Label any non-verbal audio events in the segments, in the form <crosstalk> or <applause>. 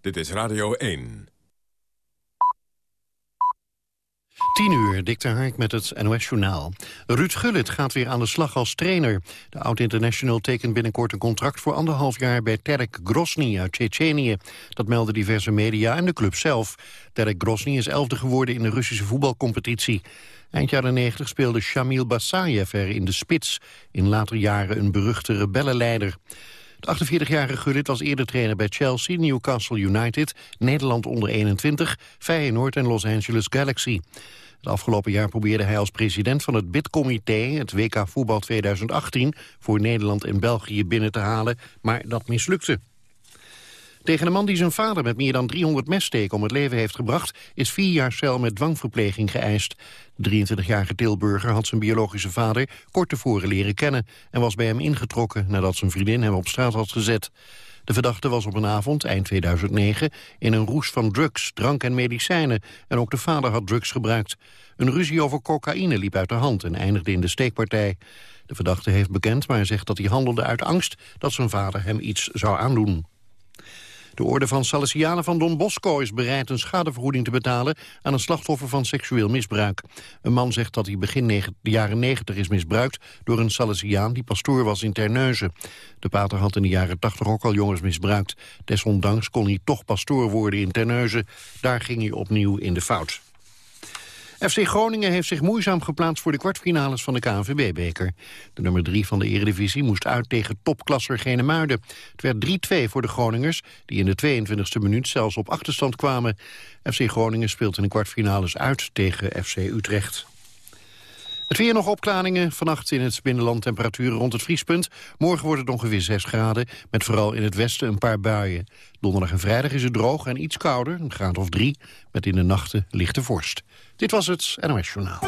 Dit is Radio 1. 10 uur, Dick Hark met het NOS-journaal. Ruud Gullit gaat weer aan de slag als trainer. De oud-international tekent binnenkort een contract voor anderhalf jaar... bij Terek Grosny uit Tsjetsjenië. Dat melden diverse media en de club zelf. Terek Grosny is elfde geworden in de Russische voetbalcompetitie. Eind jaren 90 speelde Shamil Basayev er in de spits. In later jaren een beruchte rebellenleider. De 48-jarige Gullit was eerder trainer bij Chelsea, Newcastle United, Nederland onder 21, Feyenoord en Los Angeles Galaxy. Het afgelopen jaar probeerde hij als president van het BID-comité... het WK Voetbal 2018 voor Nederland en België binnen te halen, maar dat mislukte. Tegen een man die zijn vader met meer dan 300 messteken om het leven heeft gebracht... is vier jaar cel met dwangverpleging geëist. De 23-jarige Tilburger had zijn biologische vader kort tevoren leren kennen... en was bij hem ingetrokken nadat zijn vriendin hem op straat had gezet. De verdachte was op een avond, eind 2009, in een roes van drugs, drank en medicijnen. En ook de vader had drugs gebruikt. Een ruzie over cocaïne liep uit de hand en eindigde in de steekpartij. De verdachte heeft bekend, maar zegt dat hij handelde uit angst dat zijn vader hem iets zou aandoen. De orde van Salesianen van Don Bosco is bereid een schadevergoeding te betalen aan een slachtoffer van seksueel misbruik. Een man zegt dat hij begin de jaren 90 is misbruikt door een Salesiaan die pastoor was in Terneuzen. De pater had in de jaren 80 ook al jongens misbruikt. Desondanks kon hij toch pastoor worden in Terneuzen. Daar ging hij opnieuw in de fout. FC Groningen heeft zich moeizaam geplaatst voor de kwartfinales van de KNVB-beker. De nummer 3 van de eredivisie moest uit tegen topklasser Genemuiden. Het werd 3-2 voor de Groningers, die in de 22e minuut zelfs op achterstand kwamen. FC Groningen speelt in de kwartfinales uit tegen FC Utrecht. Het weer nog opklaringen. Vannacht in het binnenland temperaturen rond het vriespunt. Morgen wordt het ongeveer 6 graden, met vooral in het westen een paar buien. Donderdag en vrijdag is het droog en iets kouder, een graad of drie, met in de nachten lichte vorst. Dit was het NOS Journaal.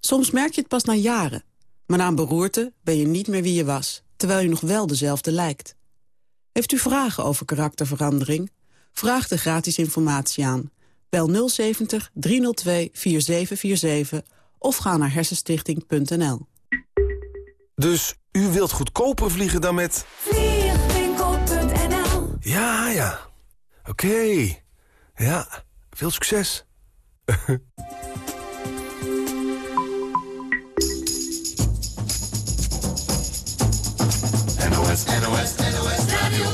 Soms merk je het pas na jaren. Maar na een beroerte ben je niet meer wie je was, terwijl je nog wel dezelfde lijkt. Heeft u vragen over karakterverandering? Vraag de gratis informatie aan. Bel 070 302 4747 of ga naar hersenstichting.nl. Dus u wilt goedkoper vliegen dan met... Vliegwinkel.nl Ja, ja. Oké. Ja, veel succes. <laughs> NOS, NOS, NOS Radio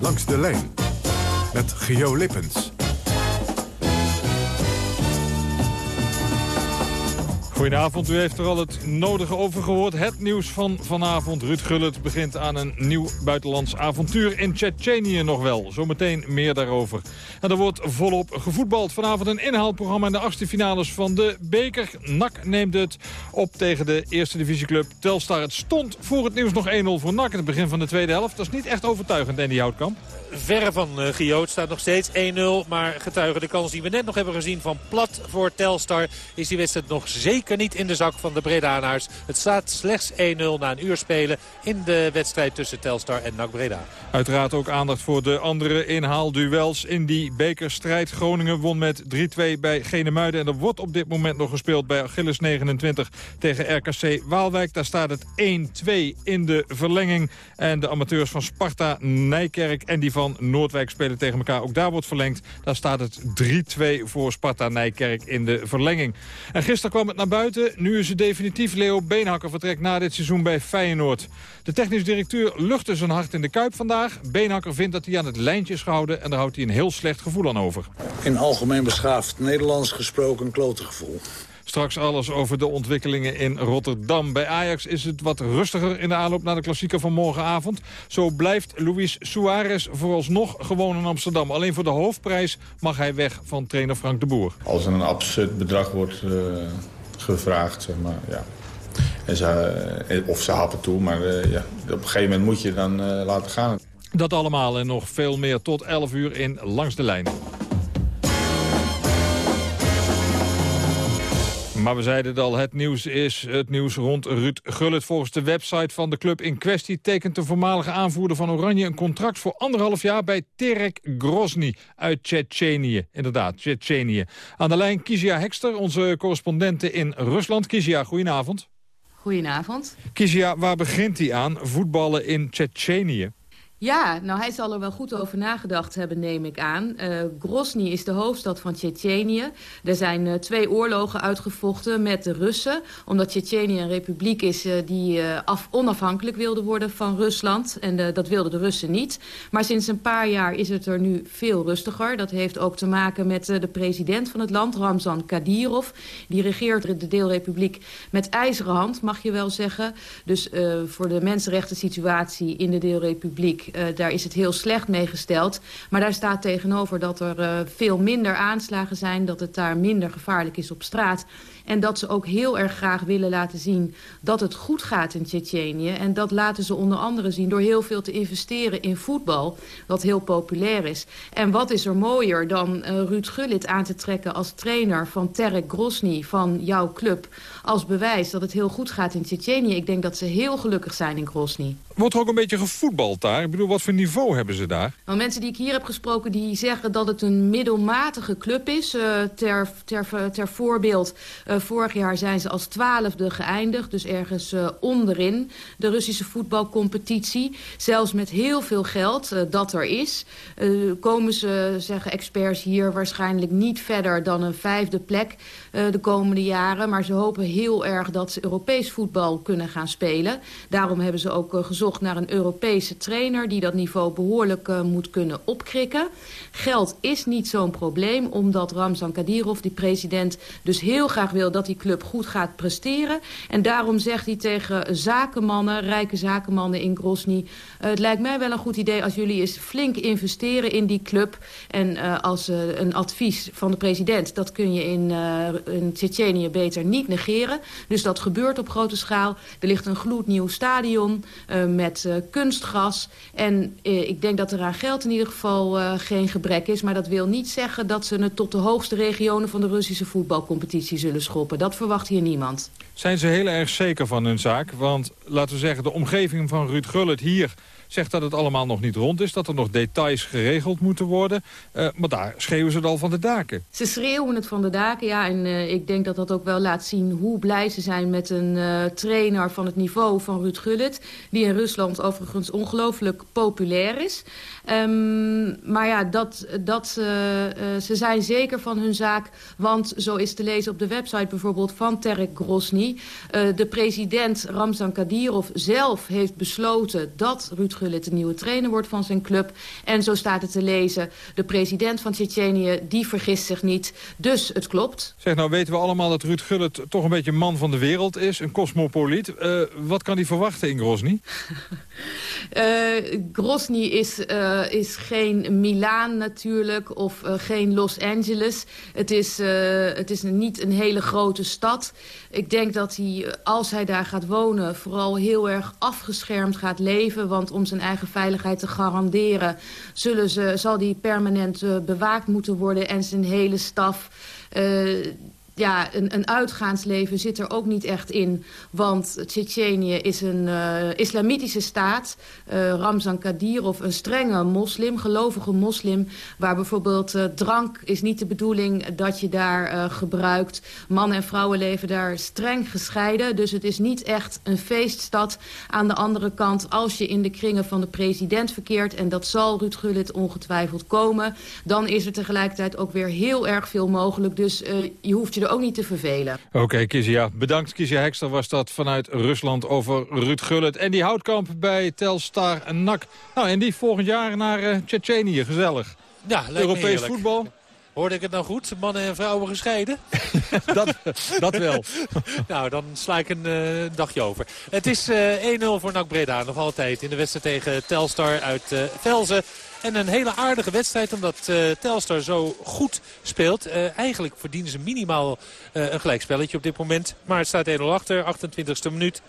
Langs de lijn met Geo Lippens. Goedenavond, u heeft er al het nodige over gehoord. Het nieuws van vanavond. Ruud Gullit begint aan een nieuw buitenlands avontuur in Tsjetsjenië nog wel. Zometeen meer daarover. En er wordt volop gevoetbald. Vanavond een inhaalprogramma in de achtste finales van de beker. NAC neemt het op tegen de eerste divisieclub Telstar. Het stond voor het nieuws nog 1-0 voor NAC in het begin van de tweede helft. Dat is niet echt overtuigend, Andy Houtkamp. Verre van uh, staat nog steeds 1-0. Maar getuigen de kans die we net nog hebben gezien van plat voor Telstar... is die wedstrijd nog zeker niet in de zak van de Bredanaars. Het staat slechts 1-0 na een uur spelen in de wedstrijd tussen Telstar en NAC Breda. Uiteraard ook aandacht voor de andere inhaalduels in die bekerstrijd. Groningen won met 3-2 bij Genemuiden. En er wordt op dit moment nog gespeeld bij Achilles 29 tegen RKC Waalwijk. Daar staat het 1-2 in de verlenging. En de amateurs van Sparta, Nijkerk en die van Noordwijk spelen tegen elkaar. Ook daar wordt verlengd. Daar staat het 3-2 voor Sparta Nijkerk in de verlenging. En gisteren kwam het naar buiten. Nu is het definitief. Leo Beenhakker vertrekt na dit seizoen bij Feyenoord. De technisch directeur luchtte zijn hart in de Kuip vandaag. Beenhakker vindt dat hij aan het lijntje is gehouden... en daar houdt hij een heel slecht gevoel aan over. In algemeen beschaafd Nederlands gesproken klote gevoel. Straks alles over de ontwikkelingen in Rotterdam. Bij Ajax is het wat rustiger in de aanloop naar de klassieker van morgenavond. Zo blijft Luis Suarez vooralsnog gewoon in Amsterdam. Alleen voor de hoofdprijs mag hij weg van trainer Frank de Boer. Als er een absurd bedrag wordt uh, gevraagd, zeg maar, ja. En ze, eh, of ze happen toe, maar uh, ja, op een gegeven moment moet je dan uh, laten gaan. Dat allemaal en nog veel meer tot 11 uur in Langs de Lijn. Maar we zeiden het al, het nieuws is het nieuws rond Ruud Gullit. Volgens de website van de club in kwestie tekent de voormalige aanvoerder van Oranje... een contract voor anderhalf jaar bij Terek Grozny uit Tsjetsjenië. Inderdaad, Tsjetsjenië. Aan de lijn Kizia Hekster, onze correspondente in Rusland. Kizia, goedenavond. Goedenavond. Kizia, waar begint hij aan? Voetballen in Tsjetsjenië? Ja, nou hij zal er wel goed over nagedacht hebben, neem ik aan. Uh, Grozny is de hoofdstad van Tsjetsjenië. Er zijn uh, twee oorlogen uitgevochten met de Russen. Omdat Tsjetsjenië een republiek is uh, die af, onafhankelijk wilde worden van Rusland. En dat wilden de Russen niet. Maar sinds een paar jaar is het er nu veel rustiger. Dat heeft ook te maken met de president van het land, Ramzan Kadyrov. Die regeert de deelrepubliek met ijzeren hand, mag je wel zeggen. Dus voor de mensenrechten situatie in de deelrepubliek daar is het heel slecht mee gesteld. Maar daar staat tegenover dat er uh, veel minder aanslagen zijn... dat het daar minder gevaarlijk is op straat. En dat ze ook heel erg graag willen laten zien dat het goed gaat in Tsjetsjenië. En dat laten ze onder andere zien door heel veel te investeren in voetbal. Wat heel populair is. En wat is er mooier dan uh, Ruud Gullit aan te trekken als trainer van Terek Grosny van jouw club. Als bewijs dat het heel goed gaat in Tsjetsjenië. Ik denk dat ze heel gelukkig zijn in Grosny. Wordt er ook een beetje gevoetbald daar? Ik bedoel, wat voor niveau hebben ze daar? Nou, mensen die ik hier heb gesproken, die zeggen dat het een middelmatige club is. Uh, ter, ter, ter voorbeeld, uh, vorig jaar zijn ze als twaalfde geëindigd. Dus ergens uh, onderin de Russische voetbalcompetitie. Zelfs met heel veel geld dat er is. komen ze, zeggen experts hier, waarschijnlijk niet verder dan een vijfde plek de komende jaren. Maar ze hopen heel erg dat ze Europees voetbal kunnen gaan spelen. Daarom hebben ze ook gezocht naar een Europese trainer... die dat niveau behoorlijk uh, moet kunnen opkrikken. Geld is niet zo'n probleem, omdat Ramzan Kadyrov, die president... dus heel graag wil dat die club goed gaat presteren. En daarom zegt hij tegen zakenmannen, rijke zakenmannen in Grozny... Uh, het lijkt mij wel een goed idee als jullie eens flink investeren in die club. En als een advies van de president, dat kun je in, in Tsjetsjenië beter niet negeren. Dus dat gebeurt op grote schaal. Er ligt een gloednieuw stadion met kunstgras. En ik denk dat er aan geld in ieder geval geen gebrek is. Maar dat wil niet zeggen dat ze het tot de hoogste regionen van de Russische voetbalcompetitie zullen schoppen. Dat verwacht hier niemand. Zijn ze heel erg zeker van hun zaak? Want laten we zeggen, de omgeving van Ruud Gullit hier zegt dat het allemaal nog niet rond is. Dat er nog details geregeld moeten worden. Uh, maar daar schreeuwen ze het al van de daken. Ze schreeuwen het van de daken, ja. En uh, ik denk dat dat ook wel laat zien hoe blij ze zijn met een uh, trainer van het niveau van Ruud Gullit. Die in Rusland overigens ongelooflijk populair is. Um, maar ja, dat, dat, ze zijn zeker van hun zaak. Want zo is te lezen op de website bijvoorbeeld van Terek Grosny. De president Ramzan Kadyrov zelf heeft besloten... dat Ruud Gullit de nieuwe trainer wordt van zijn club. En zo staat het te lezen. De president van Tsjetsjenië, die vergist zich niet. Dus het klopt. Zeg, nou weten we allemaal dat Ruud Gullit toch een beetje man van de wereld is. Een cosmopoliet. wat kan hij verwachten in Grosny? <laughs> Grosny is uh, is geen Milaan natuurlijk of uh, geen Los Angeles. Het is, uh, het is niet een hele grote stad. Ik denk dat hij, als hij daar gaat wonen, vooral heel erg afgeschermd gaat leven. Want om zijn eigen veiligheid te garanderen... Zullen ze, zal hij permanent bewaakt moeten worden en zijn hele staf ja, een, een uitgaansleven zit er ook niet echt in. Want Tsjetsjenië is een uh, islamitische staat. Uh, Ramzan Kadyrov, een strenge moslim, gelovige moslim... waar bijvoorbeeld uh, drank is niet de bedoeling dat je daar gebruikt. Mannen en vrouwen leven daar streng gescheiden. Dus het is niet echt een feeststad. Aan de andere kant, als je in de kringen van de president verkeert... en dat zal Ruud Gullit ongetwijfeld komen... dan is er tegelijkertijd ook weer heel erg veel mogelijk. Dus je hoeft je er ook niet te vervelen. Oké, okay, Kizia. Bedankt, Kizia Hekster was dat vanuit Rusland over Ruud Gullit. En die houtkamp bij Telstar en NAC. Nou, en die volgend jaar naar uh, Tsjetsjenië. Gezellig. Ja, Europees voetbal. Hoorde ik het nou goed? Mannen en vrouwen gescheiden? <laughs> dat, dat wel. <laughs> nou, dan sla ik een uh, dagje over. Het is uh, 1-0 voor NAC Breda. Nog altijd in de wedstrijd tegen Telstar uit uh, Velzen. En een hele aardige wedstrijd omdat uh, Telstar zo goed speelt. Uh, eigenlijk verdienen ze minimaal uh, een gelijkspelletje op dit moment. Maar het staat 1-0 achter, 28e minuut.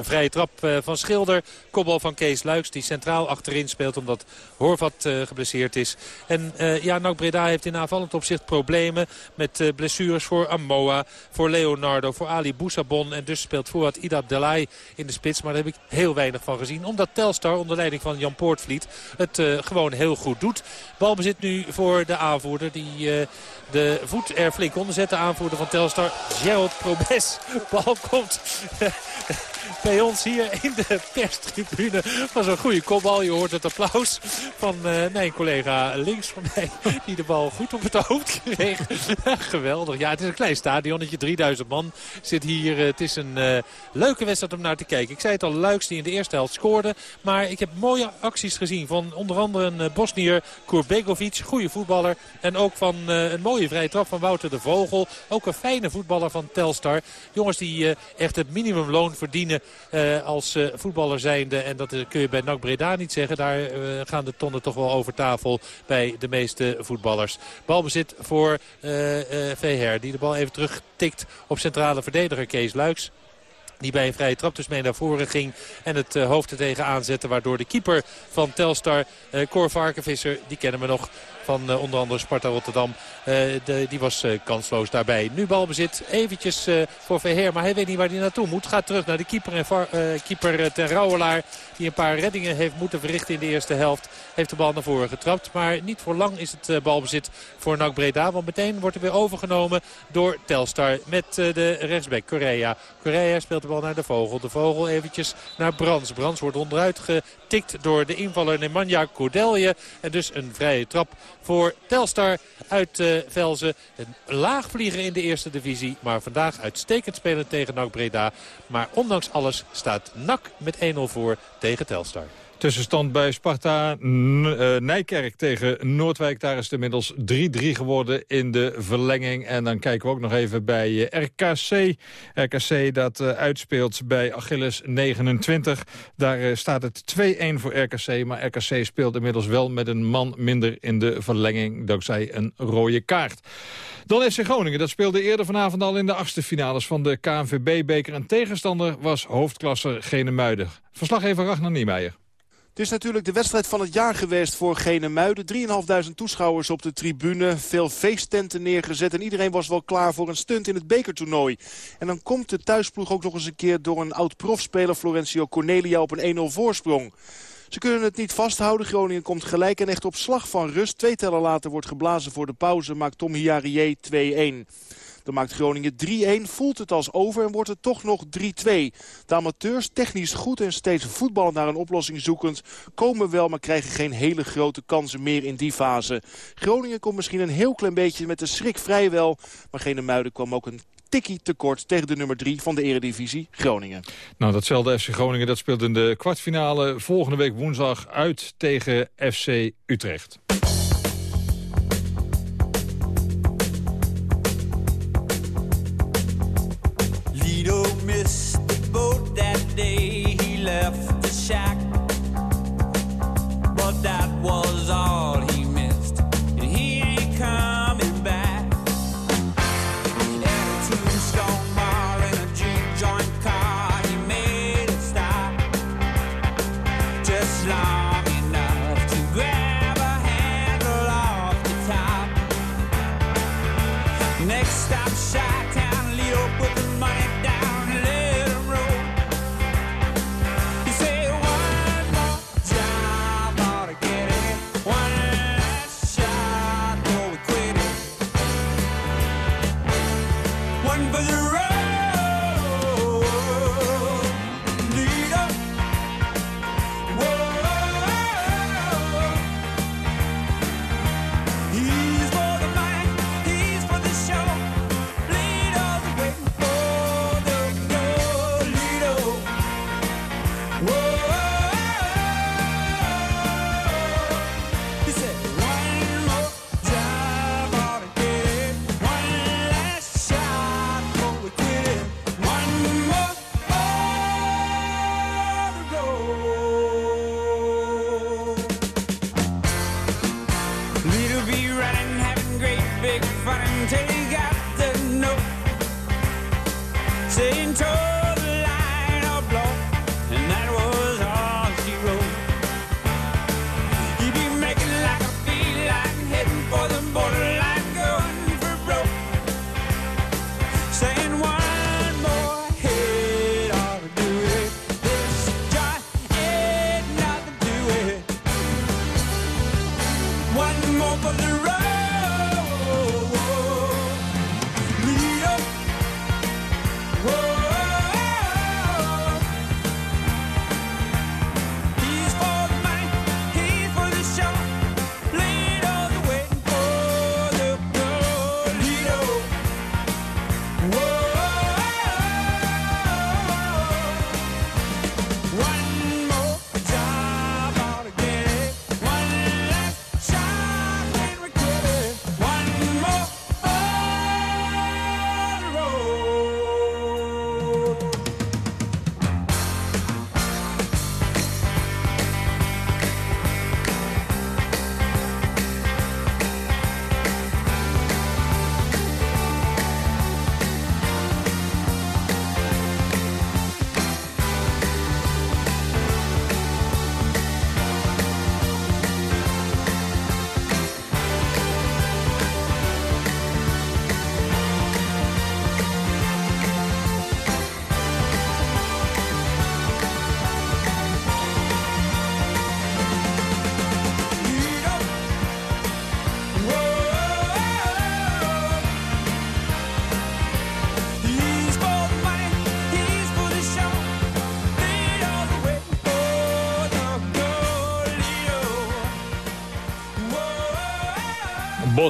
Een vrije trap eh, van Schilder. Kopbal van Kees Luiks die centraal achterin speelt omdat Horvat uh, geblesseerd is. En uh, ja, NAC Breda heeft in aanvallend opzicht problemen met blessures voor Amoa, voor Leonardo, voor Ali Boussabon. En dus speelt Fouad Ida Delay in de spits. Maar daar heb ik heel weinig van gezien. Omdat Telstar onder leiding van Jan Poortvliet het gewoon heel goed doet. Balbezit nu voor de aanvoerder die de voet er flink onder zet. De aanvoerder van Telstar, Gerald Probes. <laughs> Bal komt bij ons hier in de perstribune. was een goede kopbal. Je hoort het applaus van uh, mijn collega links van mij. Die de bal goed op het hoofd kreeg. <laughs> Geweldig. Ja, het is een klein stadionnetje. 3000 man zit hier. Het is een uh, leuke wedstrijd om naar te kijken. Ik zei het al, Luiks die in de eerste helft scoorde. Maar ik heb mooie acties gezien van onder andere een Bosnier, Kurbegovic. Goede voetballer. En ook van een mooie vrije trap van Wouter de Vogel. Ook een fijne voetballer van Telstar. Jongens die echt het minimumloon verdienen uh, als uh, voetballer zijnde. En dat kun je bij NAC Breda niet zeggen. Daar gaan de tonnen toch wel over tafel bij de meeste voetballers. Balbezit voor Veher. Die de bal even terug tikt op centrale verdediger Kees Luiks. Die bij een vrije trap dus mee naar voren ging. En het hoofd er tegen aanzette. Waardoor de keeper van Telstar, Cor Varkenvisser, die kennen we nog van uh, onder andere Sparta Rotterdam. De, die was kansloos daarbij. Nu balbezit eventjes voor Verheer. Maar hij weet niet waar hij naartoe moet. Gaat terug naar de keeper. En keeper ten die een paar reddingen heeft moeten verrichten in de eerste helft. Heeft de bal naar voren getrapt. Maar niet voor lang is het balbezit voor NAC Breda. Want meteen wordt er weer overgenomen door Telstar. Met de rechtsback Correa. Correa speelt de bal naar de Vogel. De Vogel eventjes naar Brans. Brans wordt onderuit getikt door de invaller Nemanja Cordelje. En dus een vrije trap voor Telstar uit uh, Velzen. Een laagvlieger in de eerste divisie. Maar vandaag uitstekend spelen tegen NAC Breda. Maar ondanks alles staat NAC met 1-0 voor tegen Telstar. Tussenstand bij Sparta uh, Nijkerk tegen Noordwijk. Daar is het inmiddels 3-3 geworden in de verlenging. En dan kijken we ook nog even bij uh, RKC. RKC dat uh, uitspeelt bij Achilles 29. Daar staat het 2-1 voor RKC. Maar RKC speelt inmiddels wel met een man minder in de verlenging. Dankzij een rode kaart. Dan FC Groningen. Dat speelde eerder vanavond al in de achtste finales van de KNVB-beker. En tegenstander was hoofdklasser Genemuiden. Verslaggever Ragnar Niemeyer. Is natuurlijk de wedstrijd van het jaar geweest voor Gene Muiden. 3.500 toeschouwers op de tribune. Veel feesttenten neergezet. En iedereen was wel klaar voor een stunt in het bekertoernooi. En dan komt de thuisploeg ook nog eens een keer door een oud-profspeler Florencio Cornelia op een 1-0 voorsprong. Ze kunnen het niet vasthouden. Groningen komt gelijk en echt op slag van rust. Twee tellen later wordt geblazen voor de pauze. Maakt Tom Hiarie 2-1. Maakt Groningen 3-1, voelt het als over en wordt het toch nog 3-2. De amateurs, technisch goed en steeds voetballen naar een oplossing zoekend... komen wel, maar krijgen geen hele grote kansen meer in die fase. Groningen komt misschien een heel klein beetje met de schrik vrijwel. Maar Gene Muiden kwam ook een tikkie tekort tegen de nummer 3 van de eredivisie, Groningen. Nou, datzelfde FC Groningen dat speelt in de kwartfinale volgende week woensdag uit tegen FC Utrecht. Shack. But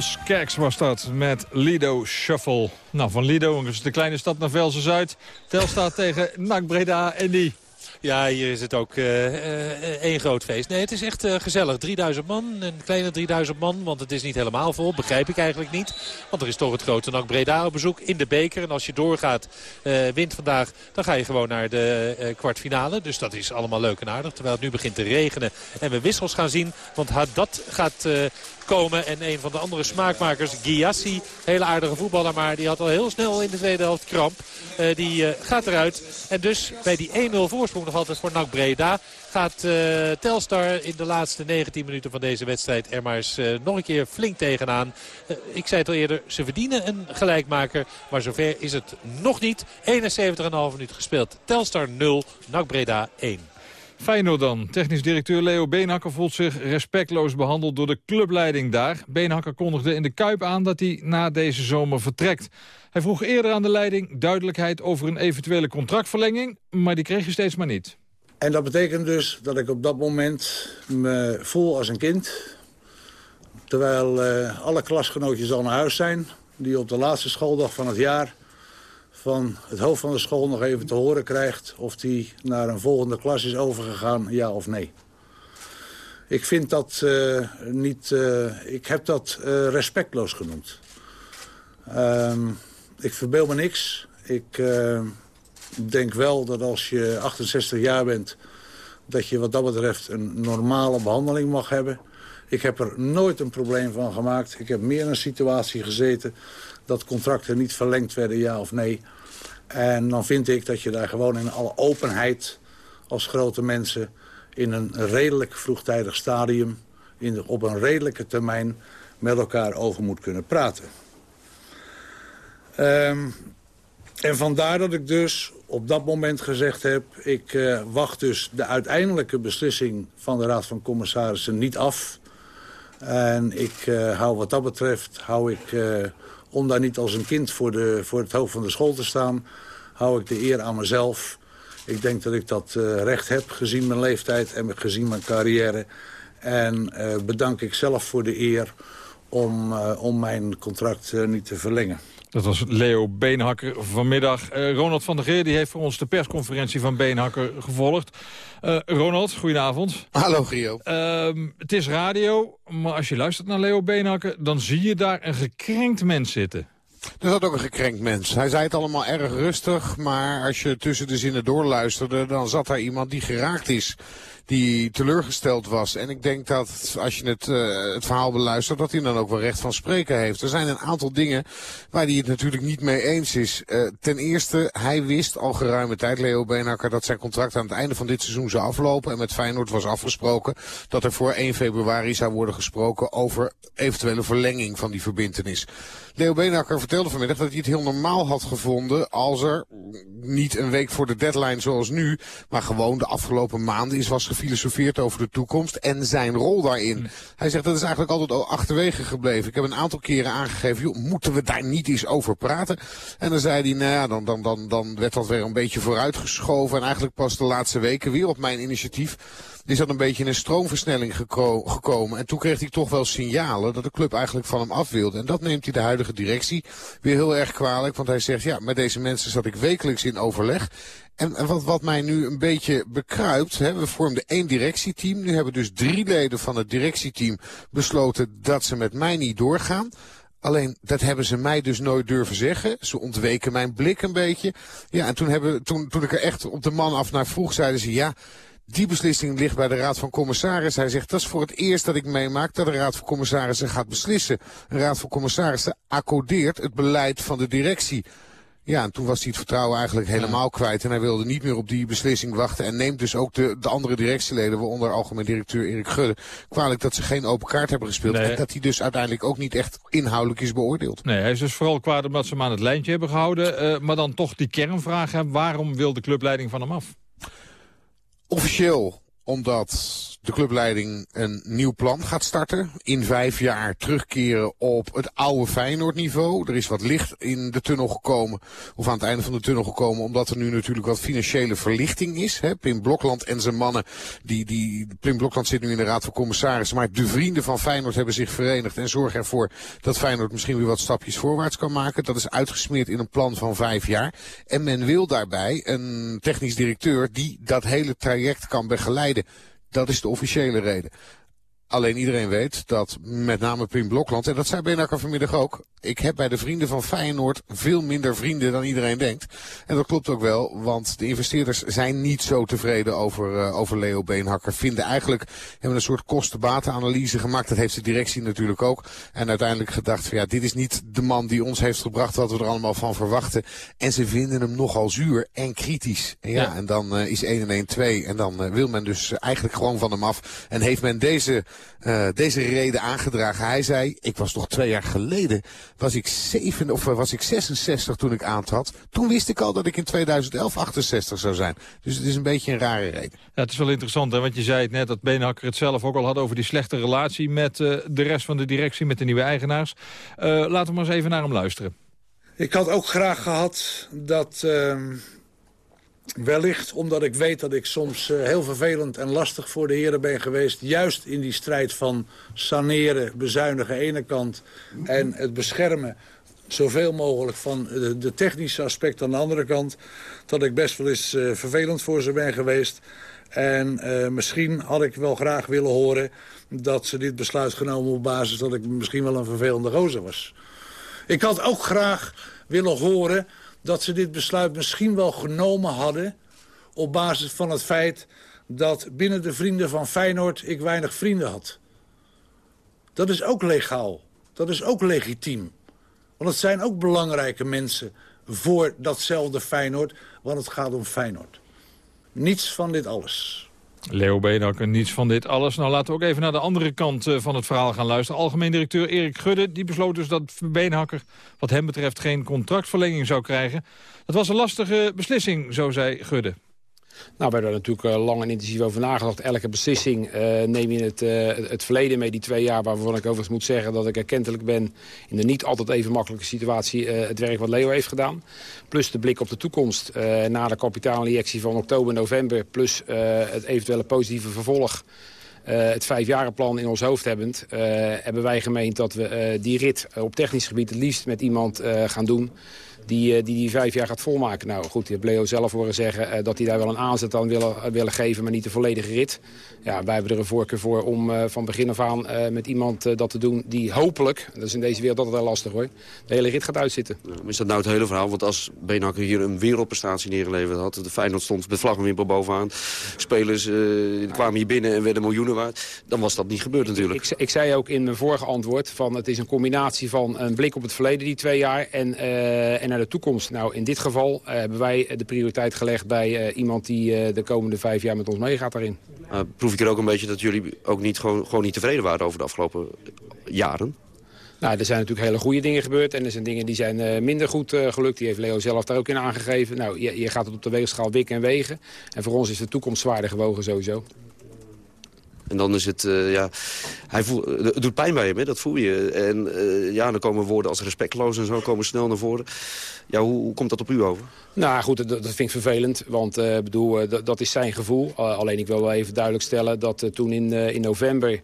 Bos Kerks was dat met Lido Shuffle. Nou, van Lido, de kleine stad naar Velsen-Zuid. Telstar <laughs> tegen NAC Breda en die ja, hier is het ook uh, één groot feest. Nee, het is echt uh, gezellig. 3000 man, een kleine 3000 man. Want het is niet helemaal vol, begrijp ik eigenlijk niet. Want er is toch het grote NAC Breda op bezoek in de beker. En als je doorgaat, wint vandaag, dan ga je gewoon naar de kwartfinale. Dus dat is allemaal leuk en aardig. Terwijl het nu begint te regenen en we wissels gaan zien. Want dat gaat komen. En een van de andere smaakmakers, Giassi, hele aardige voetballer. Maar die had al heel snel in de tweede helft kramp. Uh, die uh, gaat eruit. En dus bij die 1-0 voorsprong nog altijd voor NAC Breda... gaat uh, Telstar in de laatste 19 minuten van deze wedstrijd... er maar eens nog een keer flink tegenaan. ik zei het al eerder, ze verdienen een gelijkmaker. Maar zover is het nog niet. 71,5 minuut gespeeld. Telstar 0, NAC Breda 1. Feyenoord dan. Technisch directeur Leo Beenhakker voelt zich respectloos behandeld door de clubleiding daar. Beenhakker kondigde in de Kuip aan dat hij na deze zomer vertrekt. Hij vroeg eerder aan de leiding duidelijkheid over een eventuele contractverlenging, maar die kreeg je steeds maar niet. En dat betekent dus dat ik op dat moment me voel als een kind. Terwijl uh, alle klasgenootjes al naar huis zijn, die op de laatste schooldag van het jaar van het hoofd van de school nog even te horen krijgt... of hij naar een volgende klas is overgegaan, ja of nee. Ik vind dat uh, niet... Uh, ik heb dat uh, respectloos genoemd. Ehm, ik verbeel me niks. Ik denk wel dat als je 68 jaar bent... dat je wat dat betreft een normale behandeling mag hebben. Ik heb er nooit een probleem van gemaakt. Ik heb meer in een situatie gezeten dat contracten niet verlengd werden, ja of nee. En dan vind ik dat je daar gewoon in alle openheid als grote mensen... in een redelijk vroegtijdig stadium, in op een redelijke termijn... met elkaar over moet kunnen praten. Um, en vandaar dat ik dus op dat moment gezegd heb... ik uh, wacht dus de uiteindelijke beslissing van de Raad van Commissarissen niet af. En ik uh, hou wat dat betreft, hou ik... Uh, om daar niet als een kind voor, de, voor het hoofd van de school te staan... hou ik de eer aan mezelf. Ik denk dat ik dat uh, recht heb, gezien mijn leeftijd en gezien mijn carrière. En uh, bedank ik zelf voor de eer om, uh, om mijn contract niet te verlengen. Dat was Leo Beenhakker vanmiddag. Uh, Ronald van der Geer die heeft voor ons de persconferentie van Beenhakker gevolgd. Uh, Ronald, goedenavond. Hallo Gio. Uh, het is radio, maar als je luistert naar Leo Beenhakker... dan zie je daar een gekrenkt mens zitten. Er zat ook een gekrenkt mens. Hij zei het allemaal erg rustig, maar als je tussen de zinnen doorluisterde... dan zat daar iemand die geraakt is die teleurgesteld was. En ik denk dat als je het, uh, het verhaal beluistert, dat hij dan ook wel recht van spreken heeft. Er zijn een aantal dingen waar hij het natuurlijk niet mee eens is. Uh, ten eerste, hij wist al geruime tijd, Leo Beenhakker, dat zijn contract aan het einde van dit seizoen zou aflopen. En met Feyenoord was afgesproken dat er voor 1 februari zou worden gesproken over eventuele verlenging van die verbintenis. Leo Beenhakker vertelde vanmiddag dat hij het heel normaal had gevonden als er niet een week voor de deadline zoals nu, maar gewoon de afgelopen maanden is was gefilosofeerd over de toekomst en zijn rol daarin. Mm. Hij zegt dat is eigenlijk altijd achterwege gebleven. Ik heb een aantal keren aangegeven, joh, moeten we daar niet eens over praten? En dan zei hij, nou ja, dan, dan, dan, dan werd dat weer een beetje vooruitgeschoven en eigenlijk pas de laatste weken weer op mijn initiatief is dat een beetje in een stroomversnelling geko gekomen. En toen kreeg hij toch wel signalen dat de club eigenlijk van hem af wilde. En dat neemt hij de huidige directie weer heel erg kwalijk. Want hij zegt, ja, met deze mensen zat ik wekelijks in overleg. En, en wat, wat mij nu een beetje bekruipt, hè, we vormden één directieteam. Nu hebben dus drie leden van het directieteam besloten dat ze met mij niet doorgaan. Alleen, dat hebben ze mij dus nooit durven zeggen. Ze ontweken mijn blik een beetje. Ja, en toen, hebben, toen, toen ik er echt op de man af naar vroeg, zeiden ze... ja, die beslissing ligt bij de Raad van Commissarissen. Hij zegt, dat is voor het eerst dat ik meemaak dat de Raad van Commissarissen gaat beslissen. Een Raad van Commissarissen accordeert het beleid van de directie. Ja, en toen was hij het vertrouwen eigenlijk helemaal kwijt. En hij wilde niet meer op die beslissing wachten. En neemt dus ook de, de andere directieleden, waaronder algemeen directeur Erik Gudde, kwalijk dat ze geen open kaart hebben gespeeld. En dat hij dus uiteindelijk ook niet echt inhoudelijk is beoordeeld. Nee, hij is dus vooral kwaad omdat ze hem aan het lijntje hebben gehouden. Uh, maar dan toch die kernvraag, hè, waarom wil de clubleiding van hem af? Officieel omdat de clubleiding een nieuw plan gaat starten. In vijf jaar terugkeren op het oude Feyenoord-niveau. Er is wat licht in de tunnel gekomen, of aan het einde van de tunnel gekomen, omdat er nu natuurlijk wat financiële verlichting is. Hè. Pim Blokland en zijn mannen, die, die, Pim Blokland zit nu in de Raad van Commissarissen, maar de vrienden van Feyenoord hebben zich verenigd en zorgen ervoor dat Feyenoord misschien weer wat stapjes voorwaarts kan maken. Dat is uitgesmeerd in een plan van vijf jaar. En men wil daarbij een technisch directeur die dat hele traject kan begeleiden. Dat is de officiële reden. Alleen iedereen weet dat met name Pim Blokland, en dat zei Benakker vanmiddag ook, ik heb bij de vrienden van Feyenoord veel minder vrienden dan iedereen denkt. En dat klopt ook wel, want de investeerders zijn niet zo tevreden over, uh, over Leo Beenhakker. Vinden eigenlijk, hebben een soort kostenbatenanalyse gemaakt. Dat heeft de directie natuurlijk ook. En uiteindelijk gedacht van ja, dit is niet de man die ons heeft gebracht wat we er allemaal van verwachten. En ze vinden hem nogal zuur en kritisch. En ja, en dan uh, is 1 en 1 2. En dan uh, wil men dus eigenlijk gewoon van hem af. En heeft men deze, deze reden aangedragen. Hij zei, ik was toch twee jaar geleden was ik, 7, of was ik 66 toen ik aantrad. Toen wist ik al dat ik in 2011 68 zou zijn. Dus het is een beetje een rare reden. Ja, het is wel interessant, hè, want je zei het net dat Beenhakker het zelf ook al had over die slechte relatie met uh, de rest van de directie, met de nieuwe eigenaars. Uh, laten we maar eens even naar hem luisteren. Ik had ook graag gehad dat... Wellicht omdat ik weet dat ik soms uh, heel vervelend en lastig voor de heren ben geweest. Juist in die strijd van saneren, bezuinigen aan de ene kant... en het beschermen zoveel mogelijk van de, technische aspecten aan de andere kant... dat ik best wel eens uh, vervelend voor ze ben geweest. En uh, misschien had ik wel graag willen horen dat ze dit besluit genomen op basis... dat ik misschien wel een vervelende gozer was. Ik had ook graag willen horen dat ze dit besluit misschien wel genomen hadden... op basis van het feit dat binnen de vrienden van Feyenoord ik weinig vrienden had. Dat is ook legaal. Dat is ook legitiem. Want het zijn ook belangrijke mensen voor datzelfde Feyenoord, want het gaat om Feyenoord. Niets van dit alles. Leo Beenhakker, niets van dit alles. Nou, laten we ook even naar de andere kant uh, van het verhaal gaan luisteren. Algemeen directeur Erik Gudde die besloot dus dat Beenhakker... wat hem betreft geen contractverlenging zou krijgen. Dat was een lastige beslissing, zo zei Gudde. Nou, we hebben er natuurlijk uh, lang en intensief over nagedacht. Elke beslissing uh, neem je het, uh, het verleden mee, die twee jaar... waarvan ik overigens moet zeggen dat ik erkentelijk ben... in de niet altijd even makkelijke situatie het werk wat Leo heeft gedaan. Plus de blik op de toekomst na de kapitaalinjectie van oktober, november... plus het eventuele positieve vervolg... Uh, het vijfjarenplan in ons hoofd hebbend... Hebben wij gemeend dat we die rit op technisch gebied het liefst met iemand gaan doen die, die die vijf jaar gaat volmaken. Nou goed, je hebt Leo zelf horen zeggen uh, dat hij daar wel een aanzet aan willen, willen geven, maar niet de volledige rit. Ja, wij hebben er een voorkeur voor om van begin af aan met iemand dat te doen die hopelijk, dat is in deze wereld altijd wel lastig hoor, de hele rit gaat uitzitten. Is dat nou het hele verhaal? Want als Beenhakker hier een wereldprestatie neergeleverd had, de Feyenoord stond met vlaggenwimpel bovenaan, spelers kwamen hier binnen en werden miljoenen waard, dan was dat niet gebeurd natuurlijk. Ik, ik zei ook in mijn vorige antwoord van het is een combinatie van een blik op het verleden die twee jaar en, en naar de toekomst. Nou, in dit geval uh, hebben wij de prioriteit gelegd bij uh, iemand die uh, de komende vijf jaar met ons meegaat daarin. proef ik er ook een beetje dat jullie ook niet, gewoon, gewoon niet tevreden waren over de afgelopen jaren? Nou, er zijn natuurlijk hele goede dingen gebeurd. En er zijn dingen die zijn uh, minder goed uh, gelukt. Die heeft Leo zelf daar ook in aangegeven. Nou, je, je gaat het op de weegschaal wikken en wegen. En voor ons is de toekomst zwaarder gewogen sowieso. En dan is het, uh, ja, hij voel, het doet pijn bij hem, hè? dat voel je. En uh, ja, dan komen woorden als respectloos en zo komen snel naar voren. Ja, hoe, hoe komt dat op u over? Nou goed, dat, dat vind ik vervelend, want uh, bedoel, dat is zijn gevoel. alleen ik wil wel even duidelijk stellen dat toen in, in november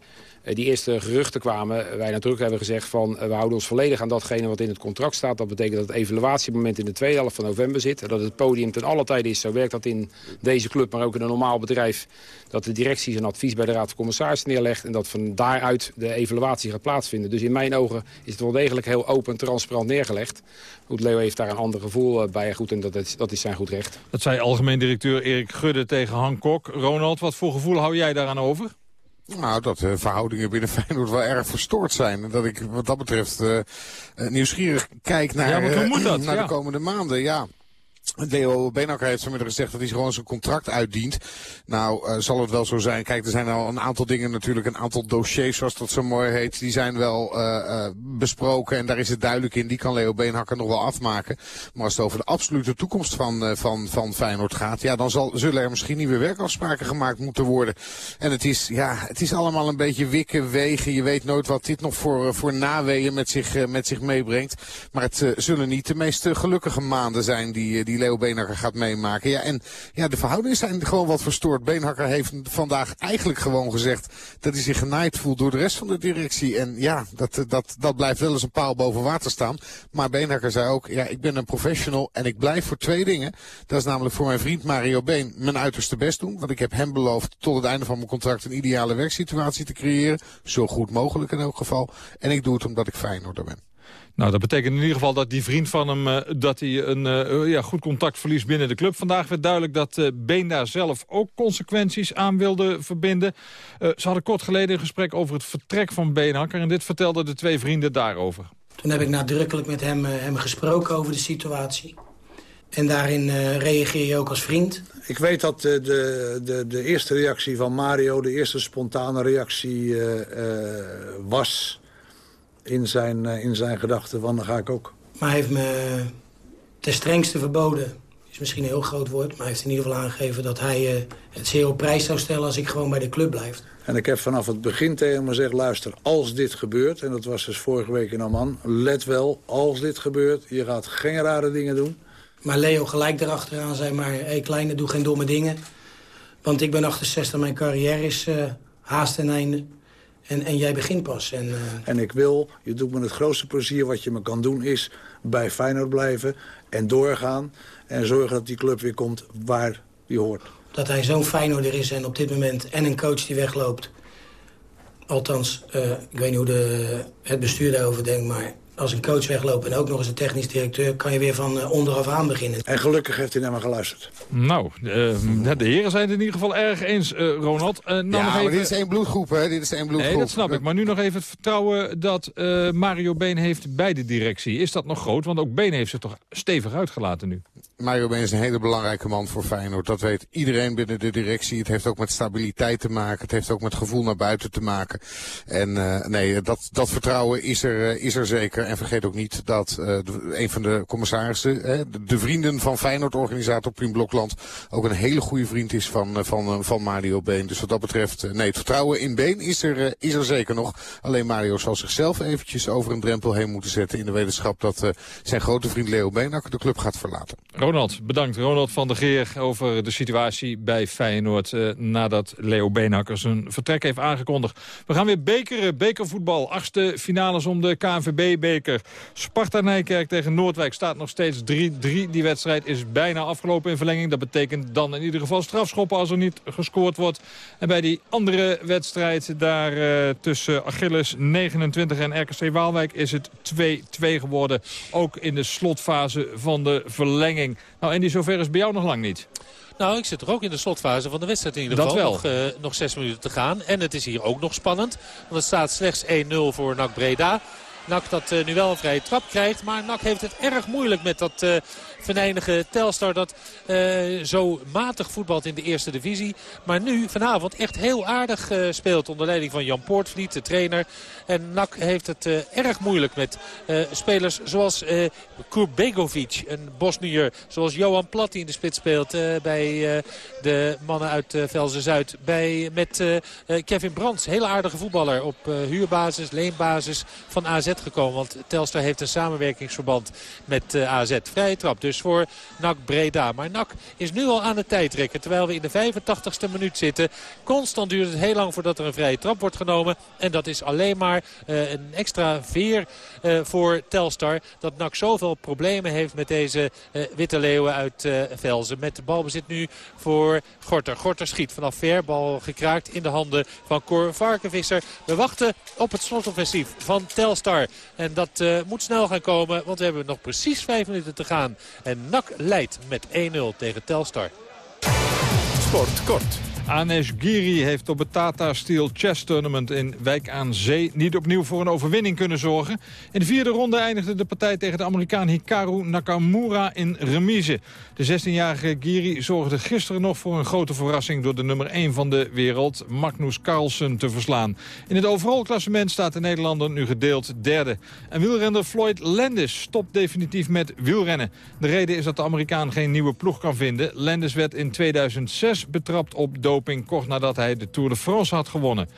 die eerste geruchten kwamen, wij natuurlijk hebben gezegd van we houden ons volledig aan datgene wat in het contract staat. Dat betekent dat het evaluatiemoment in de tweede helft van november zit. Dat het podium ten alle tijde is. Zo werkt dat in deze club, maar ook in een normaal bedrijf. Dat de directie zijn advies bij de Raad van Commissarissen neerlegt. En dat van daaruit de evaluatie gaat plaatsvinden. Dus in mijn ogen is het wel degelijk heel open en transparant neergelegd. Goed, Leo heeft daar een ander gevoel bij. Goed, en dat is, dat is zijn goed recht. Dat zei algemeen directeur Erik Gudde tegen Han Kok. Ronald, wat voor gevoel hou jij daaraan over? Nou, dat de verhoudingen binnen <laughs> Feyenoord wel erg verstoord zijn. En dat ik wat dat betreft uh, nieuwsgierig kijk naar, ja, hoe moet dat? <clears throat> naar ja. de komende maanden. Ja. Leo Beenhakker heeft vanmiddag gezegd dat hij gewoon zijn contract uitdient. Nou, uh, zal het wel zo zijn. Kijk, er zijn al een aantal dingen natuurlijk, een aantal dossiers zoals dat zo mooi heet. Die zijn wel uh, uh, besproken en daar is het duidelijk in. Die kan Leo Beenhakker nog wel afmaken. Maar als het over de absolute toekomst van, van, van Feyenoord gaat, ja, dan zal, zullen er misschien nieuwe werkafspraken gemaakt moeten worden. En het is, ja, het is allemaal een beetje wikken, wegen. Je weet nooit wat dit nog voor, voor naweeën met zich, met zich meebrengt. Maar het zullen niet de meest gelukkige maanden zijn die, die Leo Beenhakker gaat meemaken. Ja, en ja, de verhoudingen zijn gewoon wat verstoord. Beenhakker heeft vandaag eigenlijk gewoon gezegd dat hij zich genaaid voelt door de rest van de directie. En ja, dat, dat, dat blijft wel eens een paal boven water staan. Maar Beenhakker zei ook, ja, ik ben een professional en ik blijf voor twee dingen. Dat is namelijk voor mijn vriend Mario Been mijn uiterste best doen. Want ik heb hem beloofd tot het einde van mijn contract een ideale werksituatie te creëren. Zo goed mogelijk in elk geval. En ik doe het omdat ik Feyenoorder ben. Nou, dat betekent in ieder geval dat die vriend van hem... Uh, dat hij een uh, ja, goed contact verliest binnen de club. Vandaag werd duidelijk dat uh, Been daar zelf ook consequenties aan wilde verbinden. ze hadden kort geleden een gesprek over het vertrek van Beenhakker... en dit vertelden de twee vrienden daarover. Toen heb ik nadrukkelijk met hem, hem gesproken over de situatie. En daarin reageer je ook als vriend. Ik weet dat de, de, de eerste reactie van Mario, de eerste spontane reactie was in zijn, eh, in zijn gedachten van dan ga ik ook. Maar hij heeft me ten strengste verboden. Is misschien een heel groot woord, maar hij heeft in ieder geval aangegeven... dat hij uh, het zeer op prijs zou stellen als ik gewoon bij de club blijf. En ik heb vanaf het begin tegen hem gezegd... luister, als dit gebeurt, en dat was dus vorige week in Amman... let wel, als dit gebeurt, je gaat geen rare dingen doen. Maar Leo gelijk erachteraan zei maar... hé hey, kleine, doe geen domme dingen. Want ik ben 68, mijn carrière is uh, haast ten einde. En, en jij begint pas. En, uh... en ik wil, je doet me het grootste plezier wat je me kan doen... is bij Feyenoord blijven en doorgaan. En zorgen dat die club weer komt waar die hoort. Dat hij zo'n Feyenoorder is en op dit moment... en een coach die wegloopt. Althans, uh, ik weet niet hoe de, het bestuur daarover denkt... maar als een coach wegloopt en ook nog eens een technisch directeur... kan je weer van uh, onderaf aan beginnen. En gelukkig heeft hij naar me geluisterd. Nou, uh, de heren zijn het in ieder geval erg eens, uh, Ronald. nou ja, even... maar dit is één bloedgroep, hè? Dit is één bloedgroep. Nee, dat snap ik. Maar nu nog even het vertrouwen dat Mario Been heeft bij de directie. Is dat nog groot? Want ook Been heeft zich toch stevig uitgelaten nu. Mario Been is een hele belangrijke man voor Feyenoord. Dat weet iedereen binnen de directie. Het heeft ook met stabiliteit te maken. Het heeft ook met gevoel naar buiten te maken. En nee, dat, dat vertrouwen is er, is er zeker. En vergeet ook niet dat uh, een van de commissarissen, de, de, vrienden van Feyenoord-organisator Pien Blokland, ook een hele goede vriend is van, uh, van, uh, van Mario Been. Dus wat dat betreft, nee, het vertrouwen in Been is er, is er zeker nog. Alleen Mario zal zichzelf eventjes over een drempel heen moeten zetten in de wetenschap dat zijn grote vriend Leo Beenakker de club gaat verlaten. Ronald, bedankt. Ronald van der Geer over de situatie bij Feyenoord nadat Leo Beenakker zijn vertrek heeft aangekondigd. We gaan weer bekeren, bekervoetbal, achtste finales om de KNVB-beker. Sparta Nijkerk tegen Noordwijk staat nog steeds 3-3. Die wedstrijd is bijna afgelopen in verlenging. Dat betekent dan in ieder geval strafschoppen als er niet gescoord wordt. En bij die andere wedstrijd daar uh, tussen Achilles 29 en RKC Waalwijk is het 2-2 geworden. Ook in de slotfase van de verlenging. Nou, en die zover is bij jou nog lang niet. Nou, ik zit er ook in de slotfase van de wedstrijd in ieder geval. Nog, uh, nog zes minuten te gaan. En het is hier ook nog spannend. Want het staat slechts 1-0 voor NAC Breda. NAC dat uh, nu wel een vrije trap krijgt. Maar NAC heeft het erg moeilijk met dat uh, venijnige Telstar dat uh, zo matig voetbalt in de eerste divisie. Maar nu vanavond echt heel aardig speelt onder leiding van Jan Poortvliet, de trainer. En NAC heeft het erg moeilijk met spelers zoals Kurbegovic, een Bosnier. Zoals Johan Plat die in de spits speelt bij de mannen uit Velzen-Zuid. Bij, met Kevin Brands, hele aardige voetballer op huurbasis, leenbasis van AZ gekomen. Want Telstar heeft een samenwerkingsverband met AZ. Vrije trap dus voor NAC Breda. Maar NAC is nu al aan het tijdrekken. Terwijl we in de 85ste minuut zitten. Constant duurt het heel lang voordat er een vrije trap wordt genomen. En dat is alleen maar uh, een extra veer uh, voor Telstar. Dat NAC zoveel problemen heeft met deze witte leeuwen uit Velzen. Met de balbezit nu voor Gorter. Gorter schiet vanaf ver. Bal gekraakt in de handen van Cor Varkenvisser. We wachten op het slotoffensief van Telstar. En dat moet snel gaan komen, want we hebben nog precies vijf minuten te gaan. En NAC leidt met 1-0 tegen Telstar. Sport kort. Anesh Giri heeft op het Tata Steel Chess Tournament in Wijk aan Zee niet opnieuw voor een overwinning kunnen zorgen. In de vierde ronde eindigde de partij tegen de Amerikaan Hikaru Nakamura in remise. De 16-jarige Giri zorgde gisteren nog voor een grote verrassing door de nummer 1 van de wereld, Magnus Carlsen, te verslaan. In het overal klassement staat de Nederlander nu gedeeld derde. En wielrenner Floyd Landis stopt definitief met wielrennen. De reden is dat de Amerikaan geen nieuwe ploeg kan vinden. Landis werd in 2006 betrapt op kort nadat hij de Tour de France had gewonnen.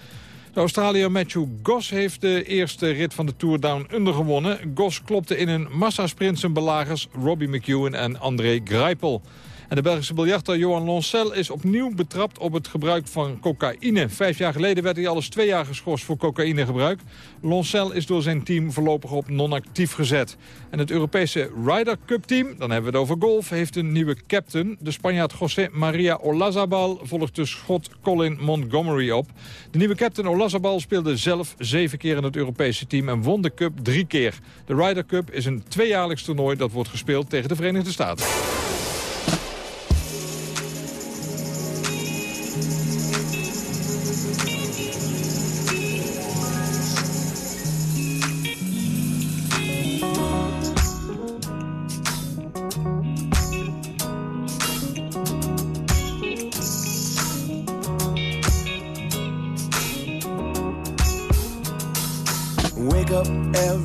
De Australiër Matthew Goss heeft de eerste rit van de Tour Down Under gewonnen. Goss klopte in een massasprint zijn belagers Robbie McEwen en André Greipel. De Belgische biljarter Johan Loncel is opnieuw betrapt op het gebruik van cocaïne. Vijf jaar geleden werd hij al eens twee jaar geschorst voor cocaïnegebruik. Loncel is door zijn team voorlopig op non-actief gezet. En het Europese Ryder Cup team, dan hebben we het over golf, heeft een nieuwe captain. De Spanjaard José Maria Olazabal volgt de schot Colin Montgomery op. De nieuwe captain Olazabal speelde zelf zeven keer in het Europese team en won de cup drie keer. De Ryder Cup is een tweejaarlijks toernooi dat wordt gespeeld tegen de Verenigde Staten.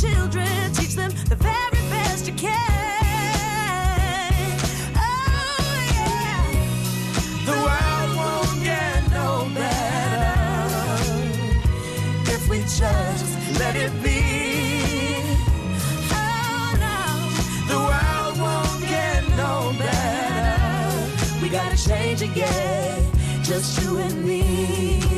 Children, teach them the very best you can. Oh yeah. The world won't get no better if we just let it be. Oh no. The world won't get no better. We gotta change again, just you and me.